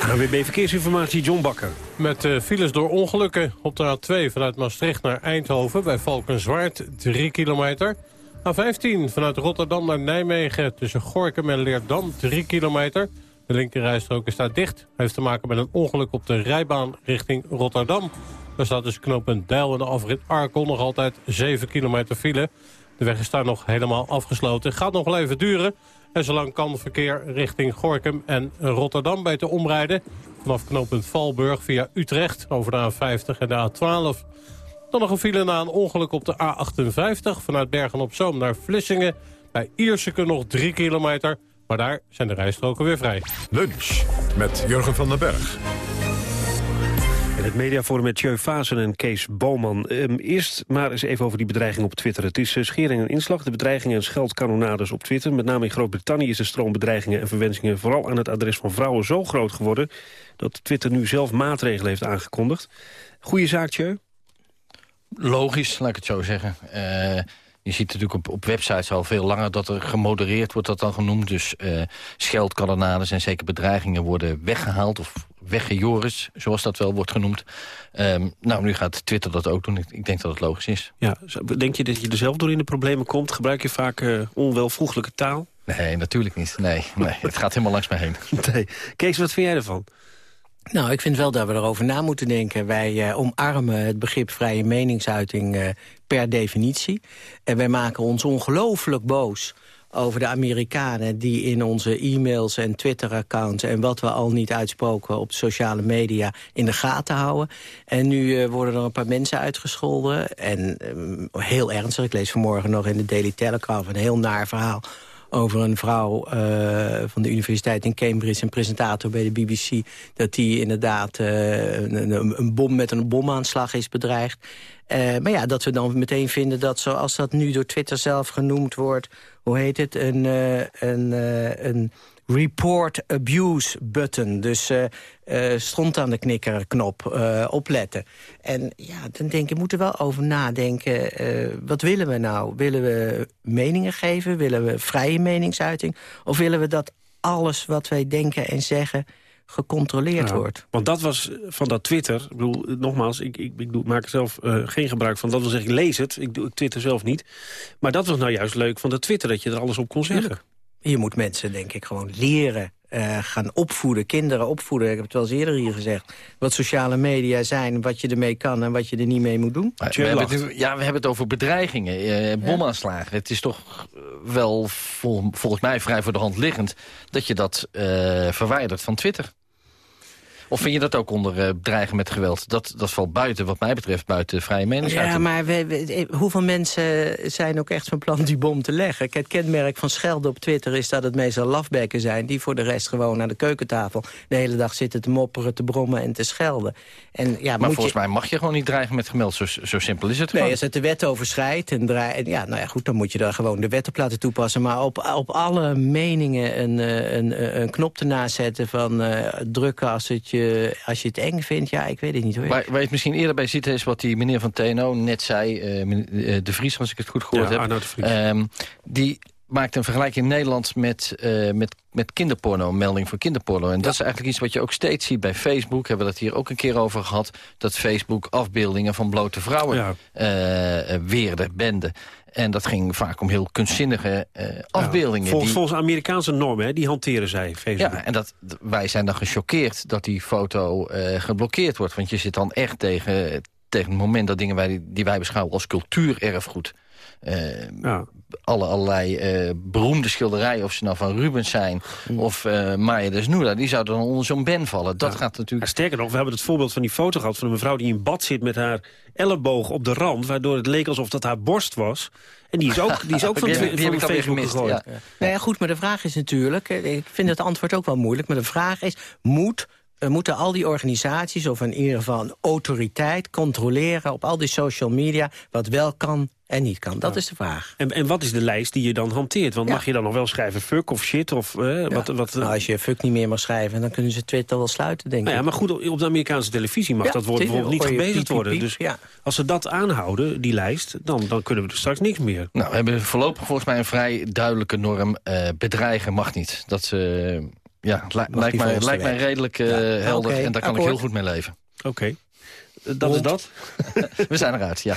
AWB Verkeersinformatie, John Bakker. Met uh, files door ongelukken op de A2 vanuit Maastricht naar Eindhoven... bij Valkenswaard, 3 kilometer. A15 vanuit Rotterdam naar Nijmegen tussen Gorkum en Leerdam, 3 kilometer. De linkerrijstrook is daar dicht. Heeft te maken met een ongeluk op de rijbaan richting Rotterdam. Daar staat dus knooppunt Dijl en de afrit Arkel nog altijd 7 kilometer file. De weg is daar nog helemaal afgesloten. Gaat nog wel even duren. En zolang kan verkeer richting Gorkum en Rotterdam beter omrijden. Vanaf knooppunt Valburg via Utrecht over de A50 en de A12. Dan nog een file na een ongeluk op de A58 vanuit Bergen-op-Zoom naar Vlissingen. Bij Ierseke nog 3 kilometer, maar daar zijn de rijstroken weer vrij. Lunch met Jurgen van den Berg. In het mediaforum met Jeu Fazen en Kees Boman. Um, eerst maar eens even over die bedreiging op Twitter. Het is uh, schering en inslag, de bedreigingen en scheldkanonades op Twitter. Met name in Groot-Brittannië is de stroom bedreigingen en verwensingen... vooral aan het adres van vrouwen zo groot geworden... dat Twitter nu zelf maatregelen heeft aangekondigd. Goeie zaak, Jeu? Logisch, laat ik het zo zeggen. Uh, je ziet natuurlijk op, op websites al veel langer dat er gemodereerd wordt dat dan genoemd. Dus uh, scheldkanonades en zeker bedreigingen worden weggehaald of weggejoris, zoals dat wel wordt genoemd. Um, nou, nu gaat Twitter dat ook doen. Ik, ik, denk dat het logisch is. Ja, denk je dat je er zelf door in de problemen komt? Gebruik je vaak uh, onwelvoeglijke taal? Nee, natuurlijk niet. Nee, nee het gaat helemaal langs mij heen. Nee. Kees, wat vind jij ervan? Nou, ik vind wel dat we erover na moeten denken. Wij uh, omarmen het begrip vrije meningsuiting uh, per definitie. En wij maken ons ongelooflijk boos over de Amerikanen... die in onze e-mails en Twitter-accounts... en wat we al niet uitspoken op sociale media in de gaten houden. En nu uh, worden er een paar mensen uitgescholden. En heel ernstig, ik lees vanmorgen nog in de Daily Telegraph... een heel naar verhaal over een vrouw uh, van de universiteit in Cambridge... een presentator bij de BBC... dat die inderdaad uh, een, een, bom met een bomaanslag is bedreigd. Uh, maar ja, dat we dan meteen vinden dat zoals dat nu door Twitter zelf genoemd wordt... hoe heet het, een, een, een report abuse button. Dus uh, uh, stond aan de knikkerknop, uh, opletten. En ja, dan denk ik, we moeten wel over nadenken. wat willen we nou? Willen we meningen geven? Willen we vrije meningsuiting? Of willen we dat alles wat wij denken en zeggen gecontroleerd wordt. Want dat was van dat Twitter, ik bedoel, nogmaals, ik, ik, ik maak er zelf uh, geen gebruik van. Dat wil zeggen, ik lees het, ik, doe, ik twitter zelf niet. Maar dat was nou juist leuk van dat Twitter, dat je er alles op kon zeggen. Je moet mensen, denk ik, gewoon leren uh, gaan opvoeden, kinderen opvoeden. Ik heb het wel eens eerder hier gezegd. Wat sociale media zijn, wat je ermee kan en wat je er niet mee moet doen. we hebben het, ja, we hebben het over bedreigingen, uh, bomaanslagen. Het is toch wel vol, volgens mij vrij voor de hand liggend... dat je dat uh, verwijdert van Twitter. Of vind je dat ook onder uh, dreigen met geweld? Dat, dat valt buiten, wat mij betreft, buiten vrije meningsuiting. Ja, maar we, hoeveel mensen zijn ook echt van plan die bom te leggen? Kijk, het kenmerk van schelden op Twitter is dat het meestal lafbekken zijn... die voor de rest gewoon aan de keukentafel de hele dag zitten te mopperen, te brommen en te schelden. En, ja, maar volgens mij mag je gewoon niet dreigen met geweld. Zo, zo simpel is het Nee, gewoon. als het de wet overschrijdt, en, en ja, nou ja, goed, dan moet je daar gewoon de wet op laten toepassen. Maar op, op alle meningen een, eh, een, een knop ernaast zetten van uh, drukken als het je als je het eng vindt, ja, ik weet het niet hoor. Waar, waar je het misschien eerder bij ziet, is wat die meneer van TNO net zei. Uh, de Vries, als ik het goed gehoord ja, heb. De Vries. Um, die maakt een vergelijking in Nederland met, uh, met, met kinderporno, melding voor kinderporno. En dat is eigenlijk iets wat je ook steeds ziet bij Facebook. Hebben we dat hier ook een keer over gehad. Dat Facebook afbeeldingen van blote vrouwen ja. uh, weerde, bende. En dat ging vaak om heel kunstzinnige uh, afbeeldingen. Ja, volgens, die... volgens Amerikaanse normen, hè, die hanteren zij, Facebook. Ja, en dat, wij zijn dan gechoqueerd dat die foto uh, geblokkeerd wordt. Want je zit dan echt tegen, tegen het moment dat dingen wij, die wij beschouwen als cultuurerfgoed... Uh, ja. Alle, allerlei uh, beroemde schilderijen, of ze nou van Rubens zijn... Mm. of uh, Maya de Snoeda, die zouden dan onder zo'n ben vallen. Dat ja. gaat natuurlijk... Ja, sterker nog, we hebben het voorbeeld van die foto gehad... van een mevrouw die in bad zit met haar elleboog op de rand... waardoor het leek alsof dat haar borst was... En die is ook, die is ook van, die, die van Facebook gegooid. Ja. Nou ja, goed, maar de vraag is natuurlijk... ik vind het antwoord ook wel moeilijk... maar de vraag is, moet moeten al die organisaties, of in ieder geval een autoriteit... controleren op al die social media wat wel kan en niet kan. Dat ja. is de vraag. En, en wat is de lijst die je dan hanteert? Want ja. mag je dan nog wel schrijven fuck of shit? Of, eh, ja. wat, wat, nou, als je fuck niet meer mag schrijven... dan kunnen ze Twitter wel sluiten, denk ik. Nou ja, maar goed, op de Amerikaanse televisie mag dat woord bijvoorbeeld niet gebezigd worden. Dus als ze dat aanhouden, die lijst... Dan, dan kunnen we er straks niks meer. Nou, we hebben voorlopig volgens mij een vrij duidelijke norm. Uh, bedreigen mag niet. Dat... Uh, ja, li lijkt, mij, lijkt mij redelijk uh, helder okay, en daar kan akkoord. ik heel goed mee leven. Oké. Okay. Dat is dat. We zijn eruit, ja.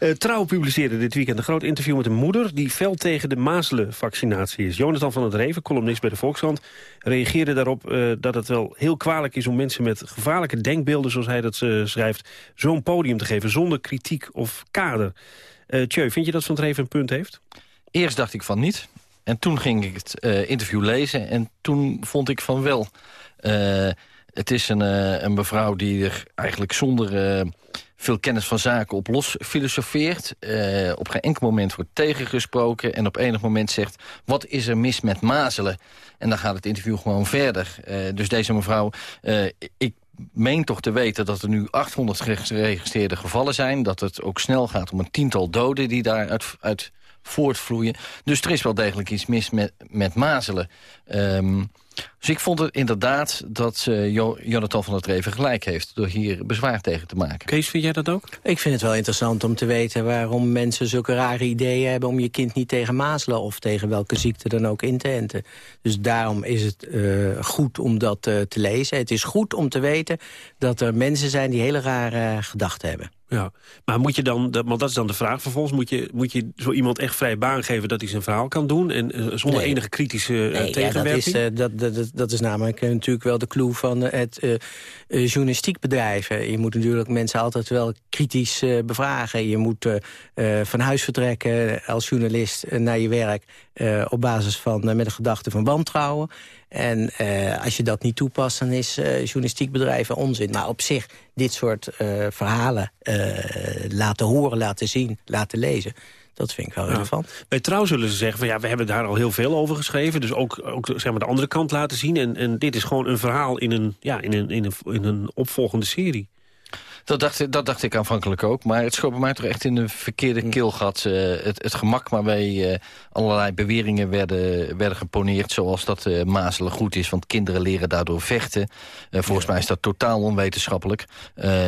Uh, Trouw publiceerde dit weekend een groot interview met een moeder... die fel tegen de mazelenvaccinatie is. Jonathan van het Reven, columnist bij de Volkshand... reageerde daarop uh, dat het wel heel kwalijk is... om mensen met gevaarlijke denkbeelden, zoals hij dat uh, schrijft... zo'n podium te geven, zonder kritiek of kader. Tjeu, vind je dat Van het Reven een punt heeft? Eerst dacht ik van niet. En toen ging ik het uh, interview lezen en toen vond ik van wel. Uh, het is een, uh, een mevrouw die er eigenlijk zonder veel kennis van zaken op los filosofeert. op geen enkel moment wordt tegengesproken en op enig moment zegt... wat is er mis met mazelen? En dan gaat het interview gewoon verder. dus deze mevrouw, ik meen toch te weten dat er nu 800 geregistreerde gevallen zijn. Dat het ook snel gaat om een tiental doden die daar uit... voortvloeien. Dus er is wel degelijk iets mis met, met mazelen. Um, dus ik vond het inderdaad dat uh, jo Jonathan van der Treven gelijk heeft... door hier bezwaar tegen te maken. Kees, vind jij dat ook? Ik vind het wel interessant om te weten waarom mensen zulke rare ideeën hebben... om je kind niet tegen mazelen of tegen welke ziekte dan ook in te enten. Dus daarom is het uh, goed om dat uh, te lezen. Het is goed om te weten dat er mensen zijn die hele rare gedachten hebben. Ja, maar moet je dan, want dat is dan de vraag vervolgens... moet je, moet je zo iemand echt vrij baan geven dat hij zijn verhaal kan doen... en uh, zonder nee. enige kritische uh, nee, tegenwerking? Ja, dat, is, uh, dat, dat, dat is namelijk natuurlijk wel de clue van het journalistiek bedrijven. Je moet natuurlijk mensen altijd wel kritisch bevragen. Je moet van huis vertrekken als journalist naar je werk... op basis van met een gedachte van wantrouwen... En uh, als je dat niet toepast, dan is uh, journalistiek bedrijven onzin. Maar op zich, dit soort uh, verhalen laten horen, laten zien, laten lezen... Dat vind ik wel relevant. Ja. Bij Trouw zullen ze zeggen van ja, we hebben daar al heel veel over geschreven. Dus ook, ook zeg maar, de andere kant laten zien. En, en dit is gewoon een verhaal in een, ja, in een, in een, in een opvolgende serie. Dat dacht, ik- dat dacht ik aanvankelijk ook. Maar het schoot bij mij toch echt in een verkeerde Hm. keelgat. eh, het, het gemak waarmee eh, allerlei beweringen werden, werden geponeerd... zoals dat eh, mazelen goed is, want kinderen leren daardoor vechten. Volgens mij is dat totaal onwetenschappelijk.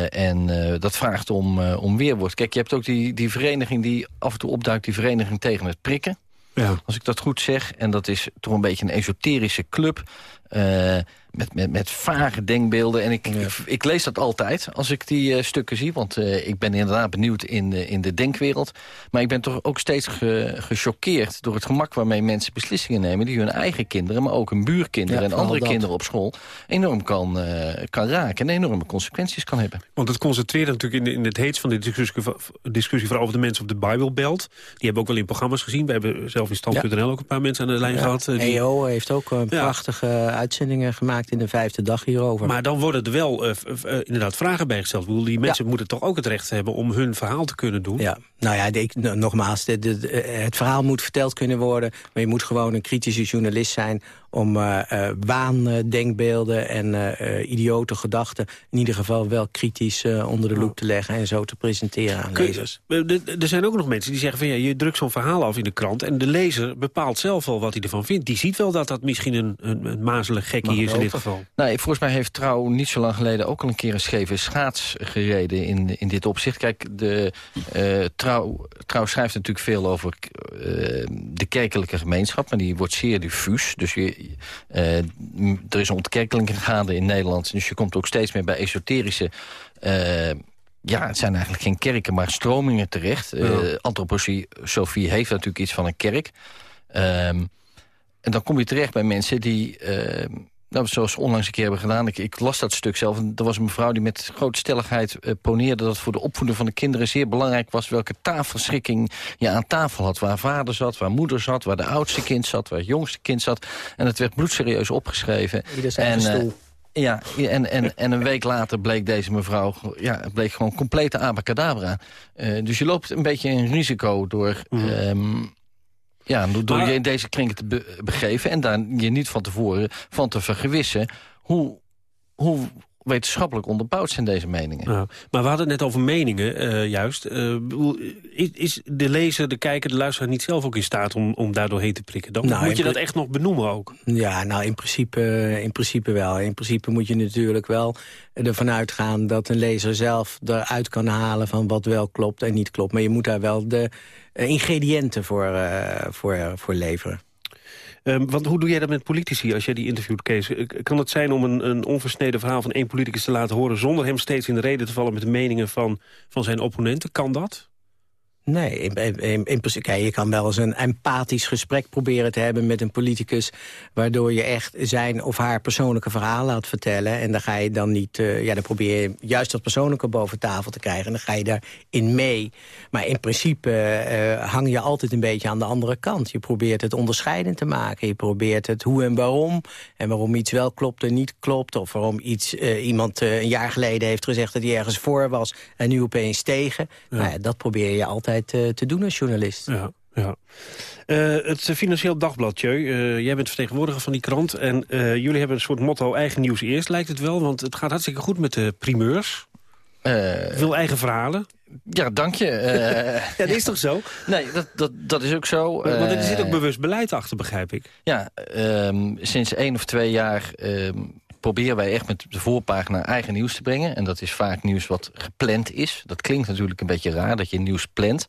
En dat vraagt om, om weerwoord. Kijk, je hebt ook die, die vereniging die af en toe opduikt... die vereniging tegen het prikken. Ja. Als ik dat goed zeg. En dat is toch een beetje een esoterische club... eh, met, met, met vage denkbeelden. En ik, ik, ik lees dat altijd als ik die eh, stukken zie. Want eh, ik ben inderdaad benieuwd in, de in de denkwereld. Maar ik ben toch ook steeds ge- gechoqueerd door het gemak waarmee mensen beslissingen nemen... die hun eigen kinderen, maar ook hun buurkinderen Ja, en andere dat. kinderen op school... enorm kan, eh, kan raken en enorme consequenties kan hebben. Want het concentreert natuurlijk in, in het heetst van de discussie, discussie vooral over de mensen op de Bijbelbelt. Die hebben ook wel in programma's gezien. We hebben zelf in stand.nl ook een paar mensen aan de lijn Ja, gehad. eh, die- EO heeft ook eh, prachtige uitzendingen gemaakt in de vijfde dag hierover. Maar dan worden er wel eh, eh, inderdaad vragen bijgesteld. Ik bedoel, die mensen moeten toch ook het recht hebben om hun verhaal te kunnen doen. Ja, nou ja, ik- nogmaals, de- het verhaal moet verteld kunnen worden... maar je moet gewoon een kritische journalist zijn... om eh, eh, waandenkbeelden en eh, eh, idiote gedachten... in ieder geval wel kritisch onder de loep te leggen... en zo te presenteren aan Kun lezers. er- zijn ook nog mensen die zeggen van ja, je drukt zo'n verhaal af in de krant... en de lezer bepaalt zelf wel wat hij ervan vindt. Die ziet wel dat dat misschien een, een, een mazelig gekkie is in dit geval. Nou, volgens mij heeft Trouw niet zo lang geleden ook al een keer een scheve schaats gereden in, in dit opzicht. Kijk, de, eh, Trouw, Trouw schrijft natuurlijk veel over de kerkelijke gemeenschap, maar die wordt zeer diffuus. Dus je, eh, er is een ontkerkeling gaande in Nederland, dus je komt ook steeds meer bij esoterische... eh, ja, het zijn eigenlijk geen kerken, maar stromingen terecht. Eh Ja. Antroposofie heeft natuurlijk iets van een kerk. Ehm, en dan kom je terecht bij mensen die... nou, zoals we onlangs een keer hebben gedaan. Ik, ik las dat stuk zelf. En er was een mevrouw die met grote stelligheid eh, poneerde... dat voor de opvoeding van de kinderen zeer belangrijk was... welke tafelschikking je aan tafel had. Waar vader zat, waar moeder zat, waar de oudste kind zat... waar het jongste kind zat. En het werd bloedserieus opgeschreven. En, eh, ja, en, en, en een week later bleek deze mevrouw... Ja, het bleek gewoon complete abacadabra. Eh, dus je loopt een beetje een risico door... ehm, ja, door, door Maar- je in deze kringen te be- begeven... en daar je niet van tevoren van te vergewissen... hoe, hoe wetenschappelijk onderbouwd zijn deze meningen. Ja, maar we hadden het net over meningen, eh, juist. Eh, is, is de lezer, de kijker, de luisteraar niet zelf ook in staat om, om daar doorheen te prikken? Dan Nou, moet je dat echt nog benoemen ook. Ja, nou in principe, in principe wel. In principe moet je natuurlijk wel ervan uitgaan dat een lezer zelf eruit kan halen van wat wel klopt en niet klopt. Maar je moet daar wel de eh, ingrediënten voor, eh, voor, voor leveren. Ehm, want hoe doe jij dat met politici als jij die interviewt, Kees? Eh, Kan het zijn om een, een onversneden verhaal van één politicus te laten horen... zonder hem steeds in de reden te vallen met de meningen van, van zijn opponenten? Kan dat? Nee, in, in, in, kijk, je kan wel eens een empathisch gesprek proberen te hebben met een politicus... waardoor je echt zijn of haar persoonlijke verhaal laat vertellen. En dan ga je dan niet, eh, ja, dan probeer je juist dat persoonlijke boven tafel te krijgen. En dan ga je daarin mee. Maar in principe eh, hang je altijd een beetje aan de andere kant. Je probeert het onderscheidend te maken. Je probeert het hoe en waarom. En waarom iets wel klopt en niet klopt. Of waarom iets, eh, iemand een jaar geleden heeft gezegd dat hij ergens voor was... en nu opeens tegen. Ja. Nou ja, dat probeer je altijd eh, te doen als journalist. Ja, ja. Eh, het Financieel Dagblad, Tjeu. Eh, jij bent vertegenwoordiger van die krant. En eh, jullie hebben een soort motto eigen nieuws eerst, lijkt het wel. Want het gaat hartstikke goed met de primeurs. Veel eigen verhalen. Ja, dank je. Eh, ja, dat is toch zo? Nee, dat, dat, dat is ook zo. Want er zit ook bewust beleid achter, begrijp ik. Ja, ehm, sinds één of twee jaar ehm, proberen wij echt met de voorpagina eigen nieuws te brengen. En dat is vaak nieuws wat gepland is. Dat klinkt natuurlijk een beetje raar dat je nieuws plant.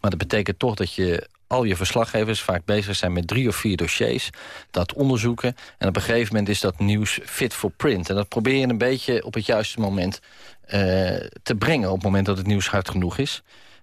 Maar dat betekent toch dat je al je verslaggevers vaak bezig zijn met drie of vier dossiers. Dat onderzoeken. En op een gegeven moment is dat nieuws fit for print. En dat probeer je een beetje op het juiste moment eh, te brengen. Op het moment dat het nieuws hard genoeg is.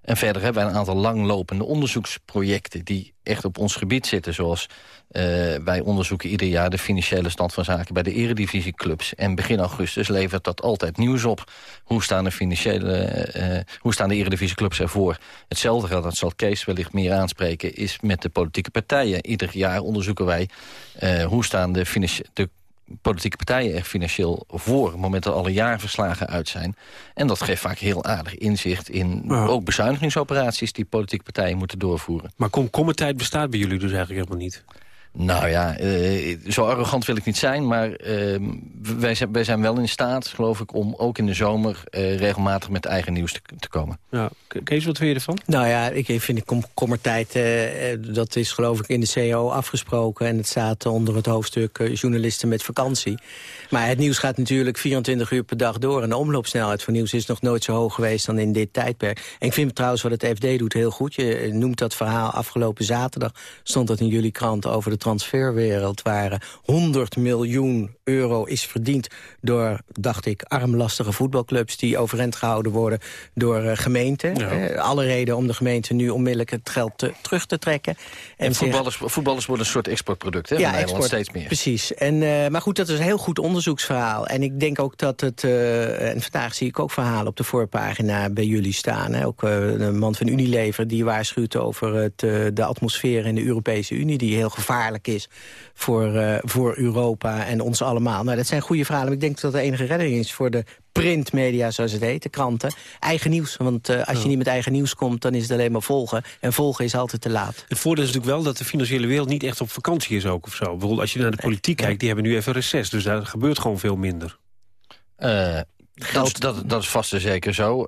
En verder hebben wij een aantal langlopende onderzoeksprojecten... die echt op ons gebied zitten. Zoals eh, wij onderzoeken ieder jaar de financiële stand van zaken... bij de eredivisieclubs. En begin augustus levert dat altijd nieuws op. Hoe staan de, financiële, eh, hoe staan de eredivisieclubs ervoor? Hetzelfde geldt, dat zal Kees wellicht meer aanspreken... is met de politieke partijen. Ieder jaar onderzoeken wij eh, hoe staan de, financi- de politieke partijen er financieel voor... op het moment dat alle jaarverslagen uit zijn. En dat geeft vaak heel aardig inzicht in Ja. ook bezuinigingsoperaties... die politieke partijen moeten doorvoeren. Maar komkommertijd bestaat bij jullie dus eigenlijk helemaal niet. Nou ja, eh, zo arrogant wil ik niet zijn, maar uh, wij, zijn, wij zijn wel in staat, geloof ik, om ook in de zomer uh, regelmatig met eigen nieuws te, te, komen. Ja. Kees, wat vind je ervan? Nou ja, ik vind de komkommertijd, uh, dat is geloof ik in de CO afgesproken en het staat onder het hoofdstuk journalisten met vakantie. Maar het nieuws gaat natuurlijk 24 uur per dag door en de omloopsnelheid voor nieuws is nog nooit zo hoog geweest dan in dit tijdperk. En ik vind trouwens wat het FD doet heel goed. Je noemt dat verhaal afgelopen zaterdag, stond dat in jullie krant over de transferwereld... waar 100 miljoen euro is verdiend door, dacht ik, armlastige voetbalclubs... die overeind gehouden worden door uh, gemeenten. Eh, alle reden om de gemeente nu onmiddellijk het geld te, terug te trekken. En, en voetballers, voetballers worden een soort exportproduct, hè? Ja, export, steeds meer. Precies. En, uh, maar goed, dat is een heel goed onderzoeksverhaal. En ik denk ook dat het... en vandaag zie ik ook verhalen op de voorpagina bij jullie staan. Hè? Ook een man van Unilever die waarschuwt over het, de atmosfeer in de Europese Unie... die heel gevaarlijk is voor, uh, voor Europa en ons allemaal. Nou, dat zijn goede verhalen. Ik denk dat de enige redding is voor de printmedia, zoals het heet, de kranten. Eigen nieuws, want uh, als je niet met eigen nieuws komt... dan is het alleen maar volgen. En volgen is altijd te laat. Het voordeel is natuurlijk wel dat de financiële wereld niet echt op vakantie is ook of zo. Bijvoorbeeld als je naar de politiek kijkt, die hebben nu even reces. Dus daar gebeurt gewoon veel minder. Uh, dat, dat, dat, is vast en zeker zo.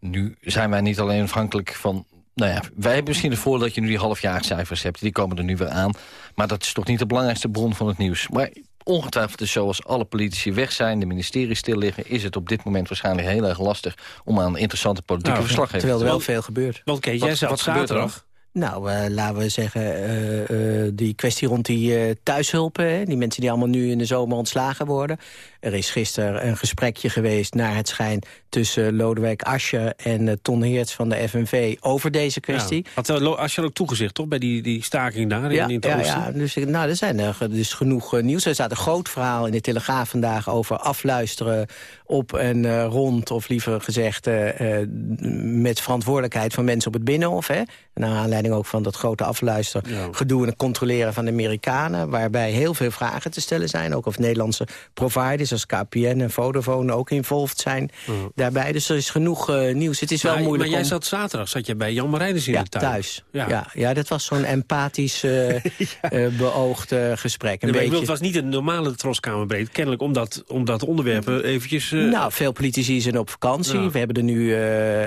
nu zijn wij niet alleen afhankelijk van nou ja, wij hebben misschien het voordeel dat je nu die halfjaarcijfers hebt. Die komen er nu weer aan. Maar dat is toch niet de belangrijkste bron van het nieuws. Maar ongetwijfeld dus zoals alle politici weg zijn, de ministeries stil liggen... is het op dit moment waarschijnlijk heel erg lastig... om aan interessante politieke nou, verslaggeving Terwijl er wel veel gebeurt. Want Kees, jij zat zaterdag... Nou, uh, laten we zeggen, uh, uh, die kwestie rond die thuishulpen... Hè, die mensen die allemaal nu in de zomer ontslagen worden... Er is gisteren een gesprekje geweest, naar het schijn... tussen Lodewijk Asje en Ton Heerts van de FNV over deze kwestie. Ja. Had Asje ook toegezegd, toch? Bij die, die staking daar ja, in, het ja, Ja, dus, nou, er zijn er dus genoeg nieuws. Er staat een groot verhaal in de Telegraaf vandaag... over afluisteren op en uh, rond, of liever gezegd... met verantwoordelijkheid van mensen op het Binnenhof. Hè? Naar aanleiding ook van dat grote afluister... gedoe en het controleren van de Amerikanen... waarbij heel veel vragen te stellen zijn. Ook of Nederlandse providers zoals KPN en Vodafone ook involved zijn daarbij. Dus er is genoeg uh, nieuws. Het is wel moeilijk Maar jij zat zaterdag, zat je bij Jan Marijnus in ja, de tuin? thuis. Ja. Ja, ja dat was zo'n empathisch uh, uh, beoogd gesprek. Een nee, beetje... het was niet een normale troskamerbreed. Kennelijk omdat, omdat onderwerpen eventjes... Nou, veel politici zijn op vakantie. We hebben er nu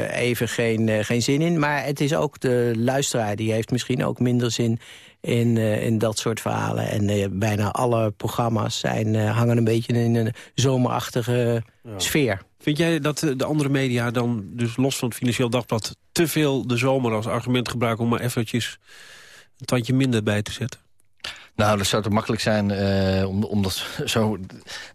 even geen, geen zin in. Maar het is ook de luisteraar, die heeft misschien ook minder zin in, uh, in dat soort verhalen. En bijna alle programma's zijn, hangen een beetje in een zomerachtige ja. sfeer. Vind jij dat de andere media dan, dus los van het Financieel Dagblad... te veel de zomer als argument gebruiken om maar eventjes een tandje minder bij te zetten? Nou, dat zou te makkelijk zijn uh, om, om dat zo...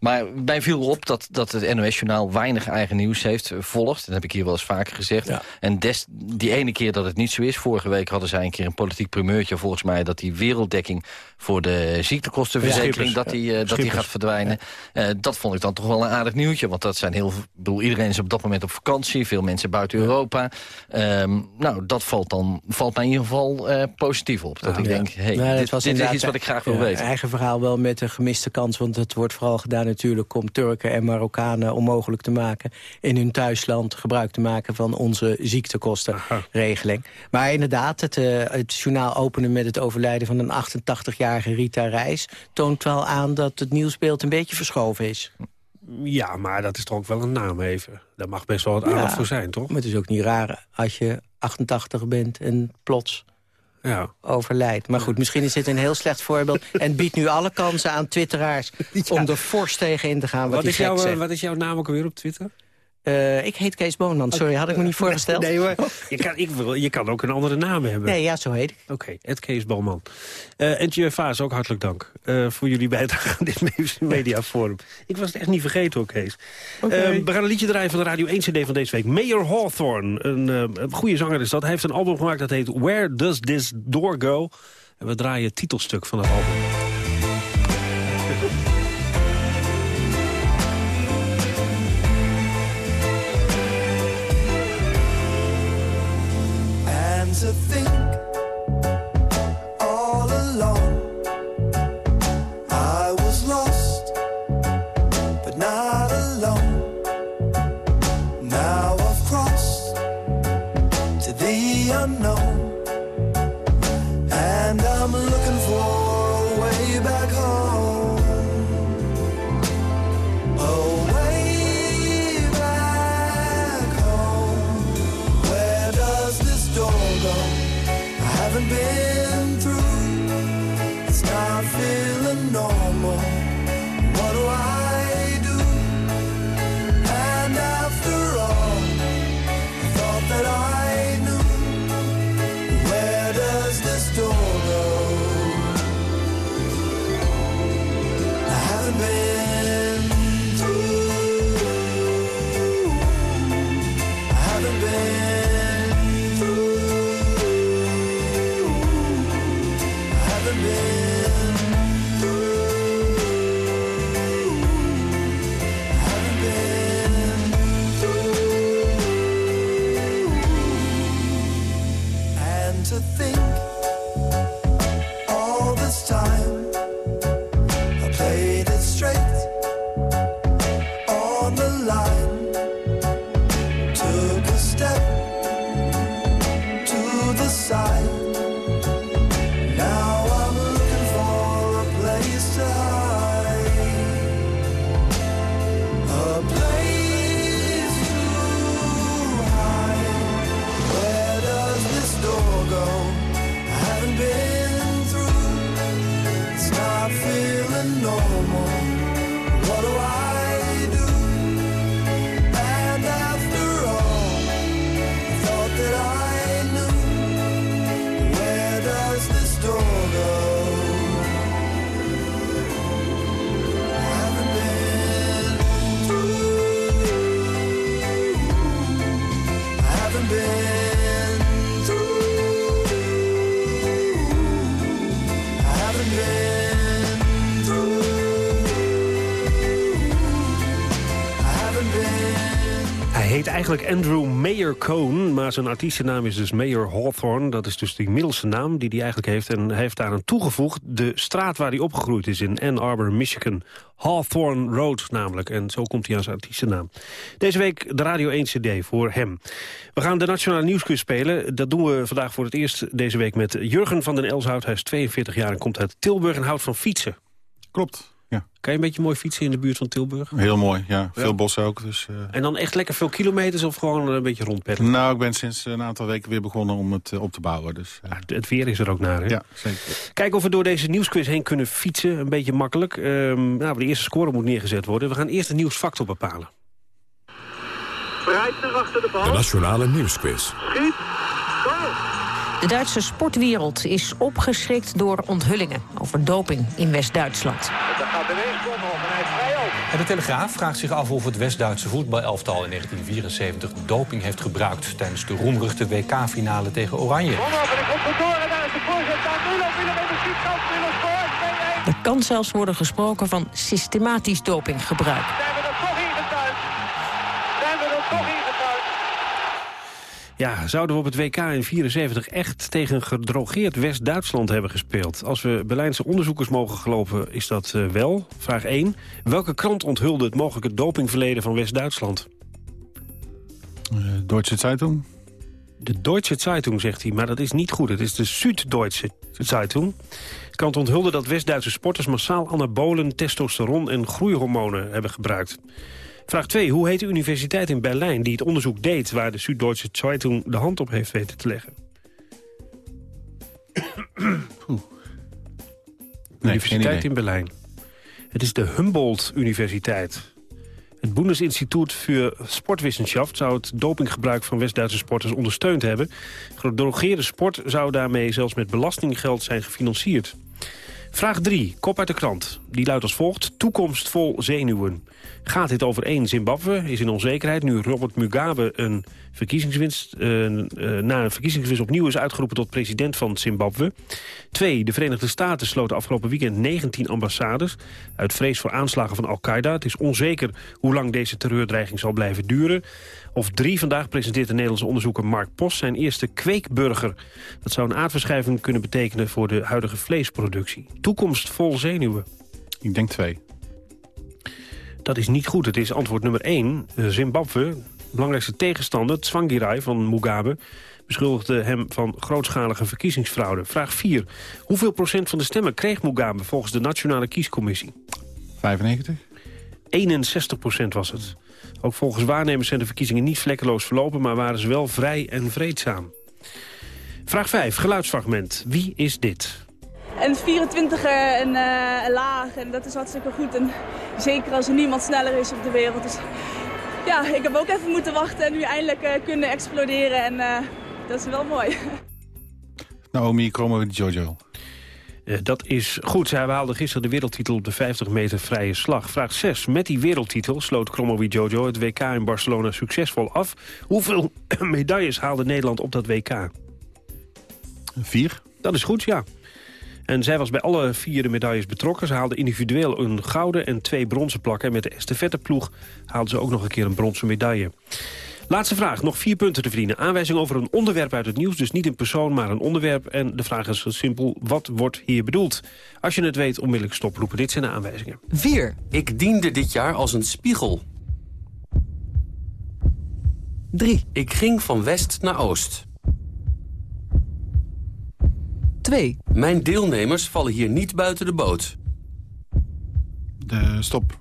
Maar mij viel op dat, dat het NOS-journaal weinig eigen nieuws heeft volgt. Dat heb ik hier wel eens vaker gezegd. Ja. En des, die ene keer dat het niet zo is... vorige week hadden zij een keer een politiek primeurtje volgens mij... dat die werelddekking voor de ziektekostenverzekering... Ja, dat, die, uh, dat die gaat verdwijnen. Ja. Uh, dat vond ik dan toch wel een aardig nieuwtje. Want dat zijn heel... bedoel, iedereen is op dat moment op vakantie. Veel mensen buiten Europa. Um, nou, dat valt, dan, valt mij in ieder geval uh, positief op. Dat ik denk, hey, dit, dit is iets wat ik graag wil weten. Eigen verhaal wel met een gemiste kans. Want het wordt vooral gedaan natuurlijk om Turken en Marokkanen onmogelijk te maken... in hun thuisland gebruik te maken van onze ziektekostenregeling. Maar inderdaad, het, uh, het journaal openen met het overlijden van een 88-jarige Rita Reis... toont wel aan dat het nieuwsbeeld een beetje verschoven is. Ja, maar dat is toch ook wel een naam even. Daar mag best wel wat aandacht ja, voor zijn, toch? Maar het is ook niet raar als je 88 bent en plots ja. overlijdt. Maar goed, misschien is dit een heel slecht voorbeeld... en biedt nu alle kansen aan twitteraars ja. om er fors tegen in te gaan. Wat, wat, is, jouw, wat is jouw naam ook weer op Twitter? Uh, ik heet Kees Boonman. Sorry, had ik me niet voorgesteld? Nee, maar je kan, ik je kan ook een andere naam hebben. Nee, ja, zo heet ik. Oké, okay, Ed Kees Boonman. Uh, NTV Vaas, ook hartelijk dank uh, voor jullie bijdrage aan dit mediaforum. Ik was het echt niet vergeten hoor, Kees. Okay. we gaan een liedje draaien van de Radio 1 CD van deze week. Mayor Hawthorne, een, een goede zanger is dat. Hij heeft een album gemaakt dat heet Where Does This Door Go? En we draaien het titelstuk van het album. To think all eigenlijk Andrew Mayer Cohn, maar zijn artiestennaam is dus Mayer Hawthorne. Dat is dus die middelste naam die hij eigenlijk heeft. En hij heeft daar aan toegevoegd de straat waar hij opgegroeid is in Ann Arbor, Michigan. Hawthorne Road namelijk. En zo komt hij aan zijn artiestennaam. Deze week de Radio 1 CD voor hem. We gaan de Nationale Nieuwsquiz spelen. Dat doen we vandaag voor het eerst deze week met Jurgen van den Elshout. Hij is 42 jaar en komt uit Tilburg en houdt van fietsen. Klopt, ja. Kan je een beetje mooi fietsen in de buurt van Tilburg? Heel mooi, ja. Veel bossen ook. Dus, eh, En dan echt lekker veel kilometers of gewoon een beetje rondpeddelen? Nou, ik ben sinds een aantal weken weer begonnen om het eh, op te bouwen. Dus, eh, Het weer is er ook naar, hè? Ja, zeker. Kijken of we door deze nieuwsquiz heen kunnen fietsen. Een beetje makkelijk. Ehm, nou, de eerste score moet neergezet worden. We gaan eerst de nieuwsfactor bepalen. Naar achter de bal. De Nationale Nieuwsquiz. Schiet. Goal. De Duitse sportwereld is opgeschrikt door onthullingen over doping in West-Duitsland. Daar gaat ineens komen op en hij is vrij open. En de Telegraaf vraagt zich af of het West-Duitse voetbalelftal in 1974 doping heeft gebruikt tijdens de roemruchte WK-finale tegen Oranje. Kom op en ik kom door en daar is de voorzet. Daar Müller, Müller in de schietstand. Müller scoort. 2-1. Er kan zelfs worden gesproken van systematisch dopinggebruik. Zijn we er toch ingetuind? Zijn we er toch ingetuind? Ja, zouden we op het WK in 74 echt tegen gedrogeerd West-Duitsland hebben gespeeld? Als we Berlijnse onderzoekers mogen geloven, is dat eh, wel. Vraag 1. Welke krant onthulde het mogelijke dopingverleden van West-Duitsland? Eh, Deutsche Zeitung? De Deutsche Zeitung, zegt hij, maar dat is niet goed. Het is de Süddeutsche Zeitung. De krant onthulde dat West-Duitse sporters massaal anabolen, testosteron en groeihormonen hebben gebruikt. Vraag 2. Hoe heet de universiteit in Berlijn die het onderzoek deed... waar de Süddeutsche Zeitung de hand op heeft weten te leggen? universiteit in Berlijn. Het is de Humboldt-universiteit. Het Bundesinstituut voor Sportwissenschaft zou het dopinggebruik van West-Duitse sporters ondersteund hebben. Gedrogeerde sport zou daarmee zelfs met belastinggeld zijn gefinancierd. Vraag 3, kop uit de krant. Die luidt als volgt. Toekomst vol zenuwen. Gaat dit over één Zimbabwe? Is in onzekerheid nu Robert Mugabe een verkiezingswinst, eh, na een verkiezingswinst opnieuw is uitgeroepen tot president van Zimbabwe. Twee, de Verenigde Staten sloten afgelopen weekend 19 ambassades uit vrees voor aanslagen van Al-Qaeda. Het is onzeker hoe lang deze terreurdreiging zal blijven duren. Of drie, vandaag presenteert de Nederlandse onderzoeker Mark Post zijn eerste kweekburger. Dat zou een aardverschuiving kunnen betekenen voor de huidige vleesproductie. Toekomst vol zenuwen. Ik denk twee. Dat is niet goed. Het is antwoord nummer 1. Zimbabwe, belangrijkste tegenstander, Tsvangirai van Mugabe... beschuldigde hem van grootschalige verkiezingsfraude. Vraag 4. Hoeveel procent van de stemmen kreeg Mugabe volgens de Nationale Kiescommissie? 95? 61 procent was het. Ook volgens waarnemers zijn de verkiezingen niet vlekkeloos verlopen... maar waren ze wel vrij en vreedzaam. Vraag 5, geluidsfragment. Wie is dit? En 24 en uh, laag en dat is hartstikke goed. En zeker als er niemand sneller is op de wereld. Dus ja, ik heb ook even moeten wachten en nu eindelijk uh, kunnen exploderen. En uh, dat is wel mooi. Naomi Kromowidjojo. Uh, dat is goed. Zij haalde gisteren de wereldtitel op de 50 meter vrije slag. Vraag 6. Met die wereldtitel sloot Kromowidjojo het WK in Barcelona succesvol af. Hoeveel medailles haalde Nederland op dat WK? Vier. Dat is goed, ja. En zij was bij alle vier de medailles betrokken. Ze haalde individueel een gouden en twee bronzen plakken. En met de estafetteploeg haalde ze ook nog een keer een bronzen medaille. Laatste vraag, nog vier punten te verdienen. Aanwijzing over een onderwerp uit het nieuws, dus niet een persoon, maar een onderwerp. En de vraag is simpel, wat wordt hier bedoeld? Als je het weet, onmiddellijk stoproepen. Dit zijn de aanwijzingen. 4. Ik diende dit jaar als een spiegel. 3. Ik ging van west naar oost. 2. Mijn deelnemers vallen hier niet buiten de boot. De stop.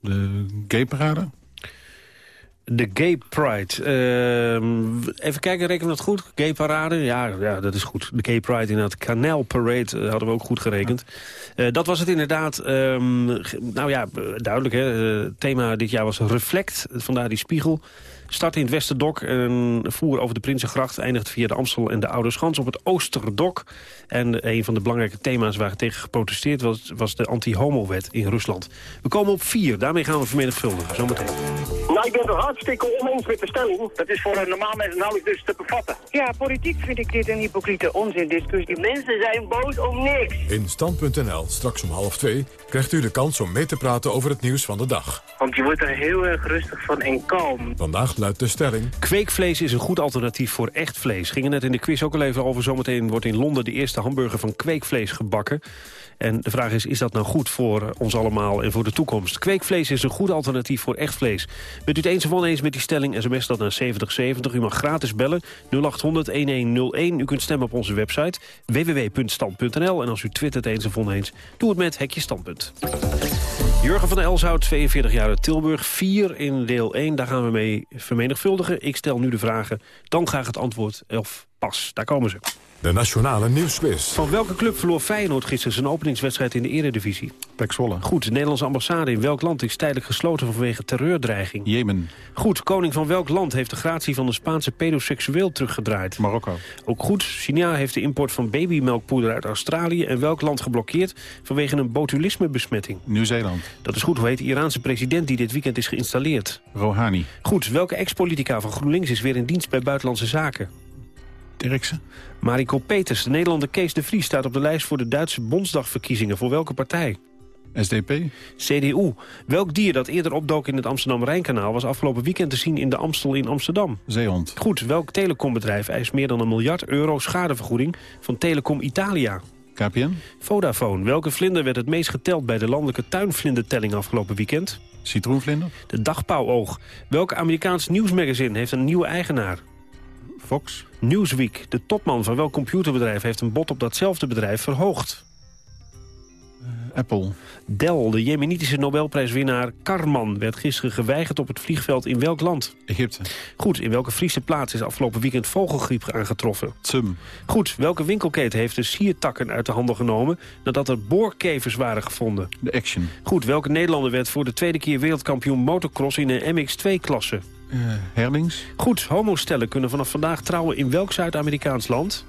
De gay-parade? De Gay Pride. Uh, even kijken, rekenen we dat goed? Gay Parade? Ja, ja, dat is goed. De Gay Pride inderdaad. Canal Parade uh, hadden we ook goed gerekend. Uh, dat was het inderdaad. Um, nou ja, duidelijk. hè. Het thema dit jaar was Reflect. Vandaar die spiegel. Start in het Westerdok en voer over de Prinsengracht... eindigt via de Amstel en de Oude Schans op het Oosterdok. En een van de belangrijke thema's waar tegen geprotesteerd was... was de anti-homo-wet in Rusland. We komen op vier, daarmee gaan we vermenigvuldigen. Zometeen. Nou, ik ben het hartstikke oneens met de stelling. Dat is voor een normaal mens nauwelijks dus te bevatten. Ja, politiek vind ik dit een hypocriete onzindiscussie. Mensen zijn boos om niks. In Stand.nl, straks om half twee, krijgt u de kans om mee te praten over het nieuws van de dag. Want je wordt er heel erg rustig van en kalm. Vandaag luidt de stelling. Kweekvlees is een goed alternatief voor echt vlees. Gingen net in de quiz ook al even over. Zometeen wordt in Londen de eerste hamburger van kweekvlees gebakken. En de vraag is, is dat nou goed voor ons allemaal en voor de toekomst? Kweekvlees is een goed alternatief voor echt vlees. Bent u het eens of oneens met die stelling? SMS dat naar 7070. U mag gratis bellen 0800-1101. U kunt stemmen op onze website www.stand.nl. En als u twittert eens of oneens, doe het met Hekje Standpunt. Jurgen van der Elshout, 42 jaar uit Tilburg. 4 in deel 1, daar gaan we mee vermenigvuldigen. Ik stel nu de vragen, dan graag het antwoord of pas. Daar komen ze. De Nationale Nieuwsquiz. Van welke club verloor Feyenoord gisteren zijn openingswedstrijd in de eredivisie? Pek Zwolle. Goed, de Nederlandse ambassade in welk land is tijdelijk gesloten vanwege terreurdreiging? Jemen. Goed, koning van welk land heeft de gratie van de Spaanse pedoseksueel teruggedraaid? Marokko. Ook goed, China heeft de import van babymelkpoeder uit Australië en welk land geblokkeerd vanwege een botulismebesmetting? Nieuw-Zeeland. Dat is goed, hoe heet de Iraanse president die dit weekend is geïnstalleerd? Rouhani. Goed, welke ex-politica van GroenLinks is weer in dienst bij Buitenlandse Zaken? Dirksen. Mariko Peters, de Nederlander Kees de Vries... staat op de lijst voor de Duitse Bondsdagverkiezingen. Voor welke partij? SDP. CDU. Welk dier dat eerder opdook in het Amsterdam-Rijnkanaal... was afgelopen weekend te zien in de Amstel in Amsterdam? Zeehond. Goed, welk telecombedrijf eist meer dan een miljard euro schadevergoeding... van Telecom Italia? KPN. Vodafone. Welke vlinder werd het meest geteld bij de landelijke tuinvlindertelling afgelopen weekend? Citroenvlinder. De dagpauwoog. Welk Amerikaans nieuwsmagazine heeft een nieuwe eigenaar? Fox. Newsweek. De topman van welk computerbedrijf heeft een bod op datzelfde bedrijf verhoogd? Uh, Apple. Dell, de jemenitische Nobelprijswinnaar Karman... werd gisteren geweigerd op het vliegveld in welk land? Egypte. Goed, in welke Friese plaats is afgelopen weekend vogelgriep aangetroffen? Tsum. Goed, welke winkelketen heeft de siertakken uit de handel genomen... nadat er boorkevers waren gevonden? De Action. Goed, welke Nederlander werd voor de tweede keer wereldkampioen motocross in een MX2-klasse? Uh, Herlings. Goed, homostellen kunnen vanaf vandaag trouwen in welk Zuid-Amerikaans land?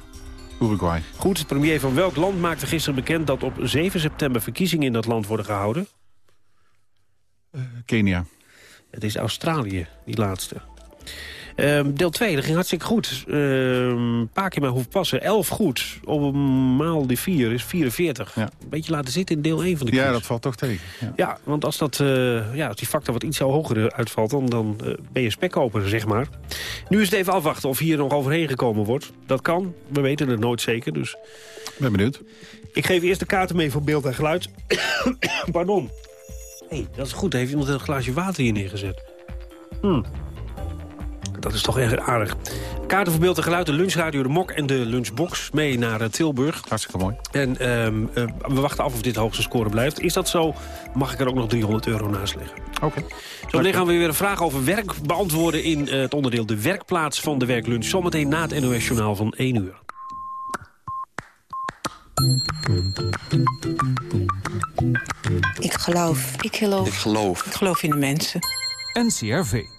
Uruguay. Goed, de premier van welk land maakte gisteren bekend... dat op 7 september verkiezingen in dat land worden gehouden? Uh, Kenia. Het is Australië, die laatste. Um, deel 2, dat ging hartstikke goed. Een um, paar keer maar hoeft passen. 11 goed. Op maal die 4 is 44. Ja. Een beetje laten zitten in deel 1 van de quiz. Ja, dat valt toch tegen. Ja, ja want als, dat, uh, ja, als die factor wat iets zo hoger uitvalt... dan, dan uh, ben je spekkoper, zeg maar. Nu is het even afwachten of hier nog overheen gekomen wordt. Dat kan. We weten het nooit zeker. Dus... Ben benieuwd. Ik geef eerst de kaarten mee voor beeld en geluid. Pardon. Hey, dat is goed. Heeft iemand een glaasje water hier neergezet? Hmm. Dat is toch erg aardig. Kaarten voor beeld en geluid, de lunchradio, de mok en de lunchbox... mee naar eh, Tilburg. Hartstikke mooi. En ehm, eh, we wachten af of dit de hoogste score blijft. Is dat zo, mag ik er ook nog 300 euro naast leggen. Oké. Zometeen gaan we weer een vraag over werk beantwoorden... in eh, het onderdeel de werkplaats van de werklunch. Zometeen na het NOS-journaal van 1 uur. Ik geloof. Ik geloof. Ik geloof. Ik geloof in de mensen. NCRV.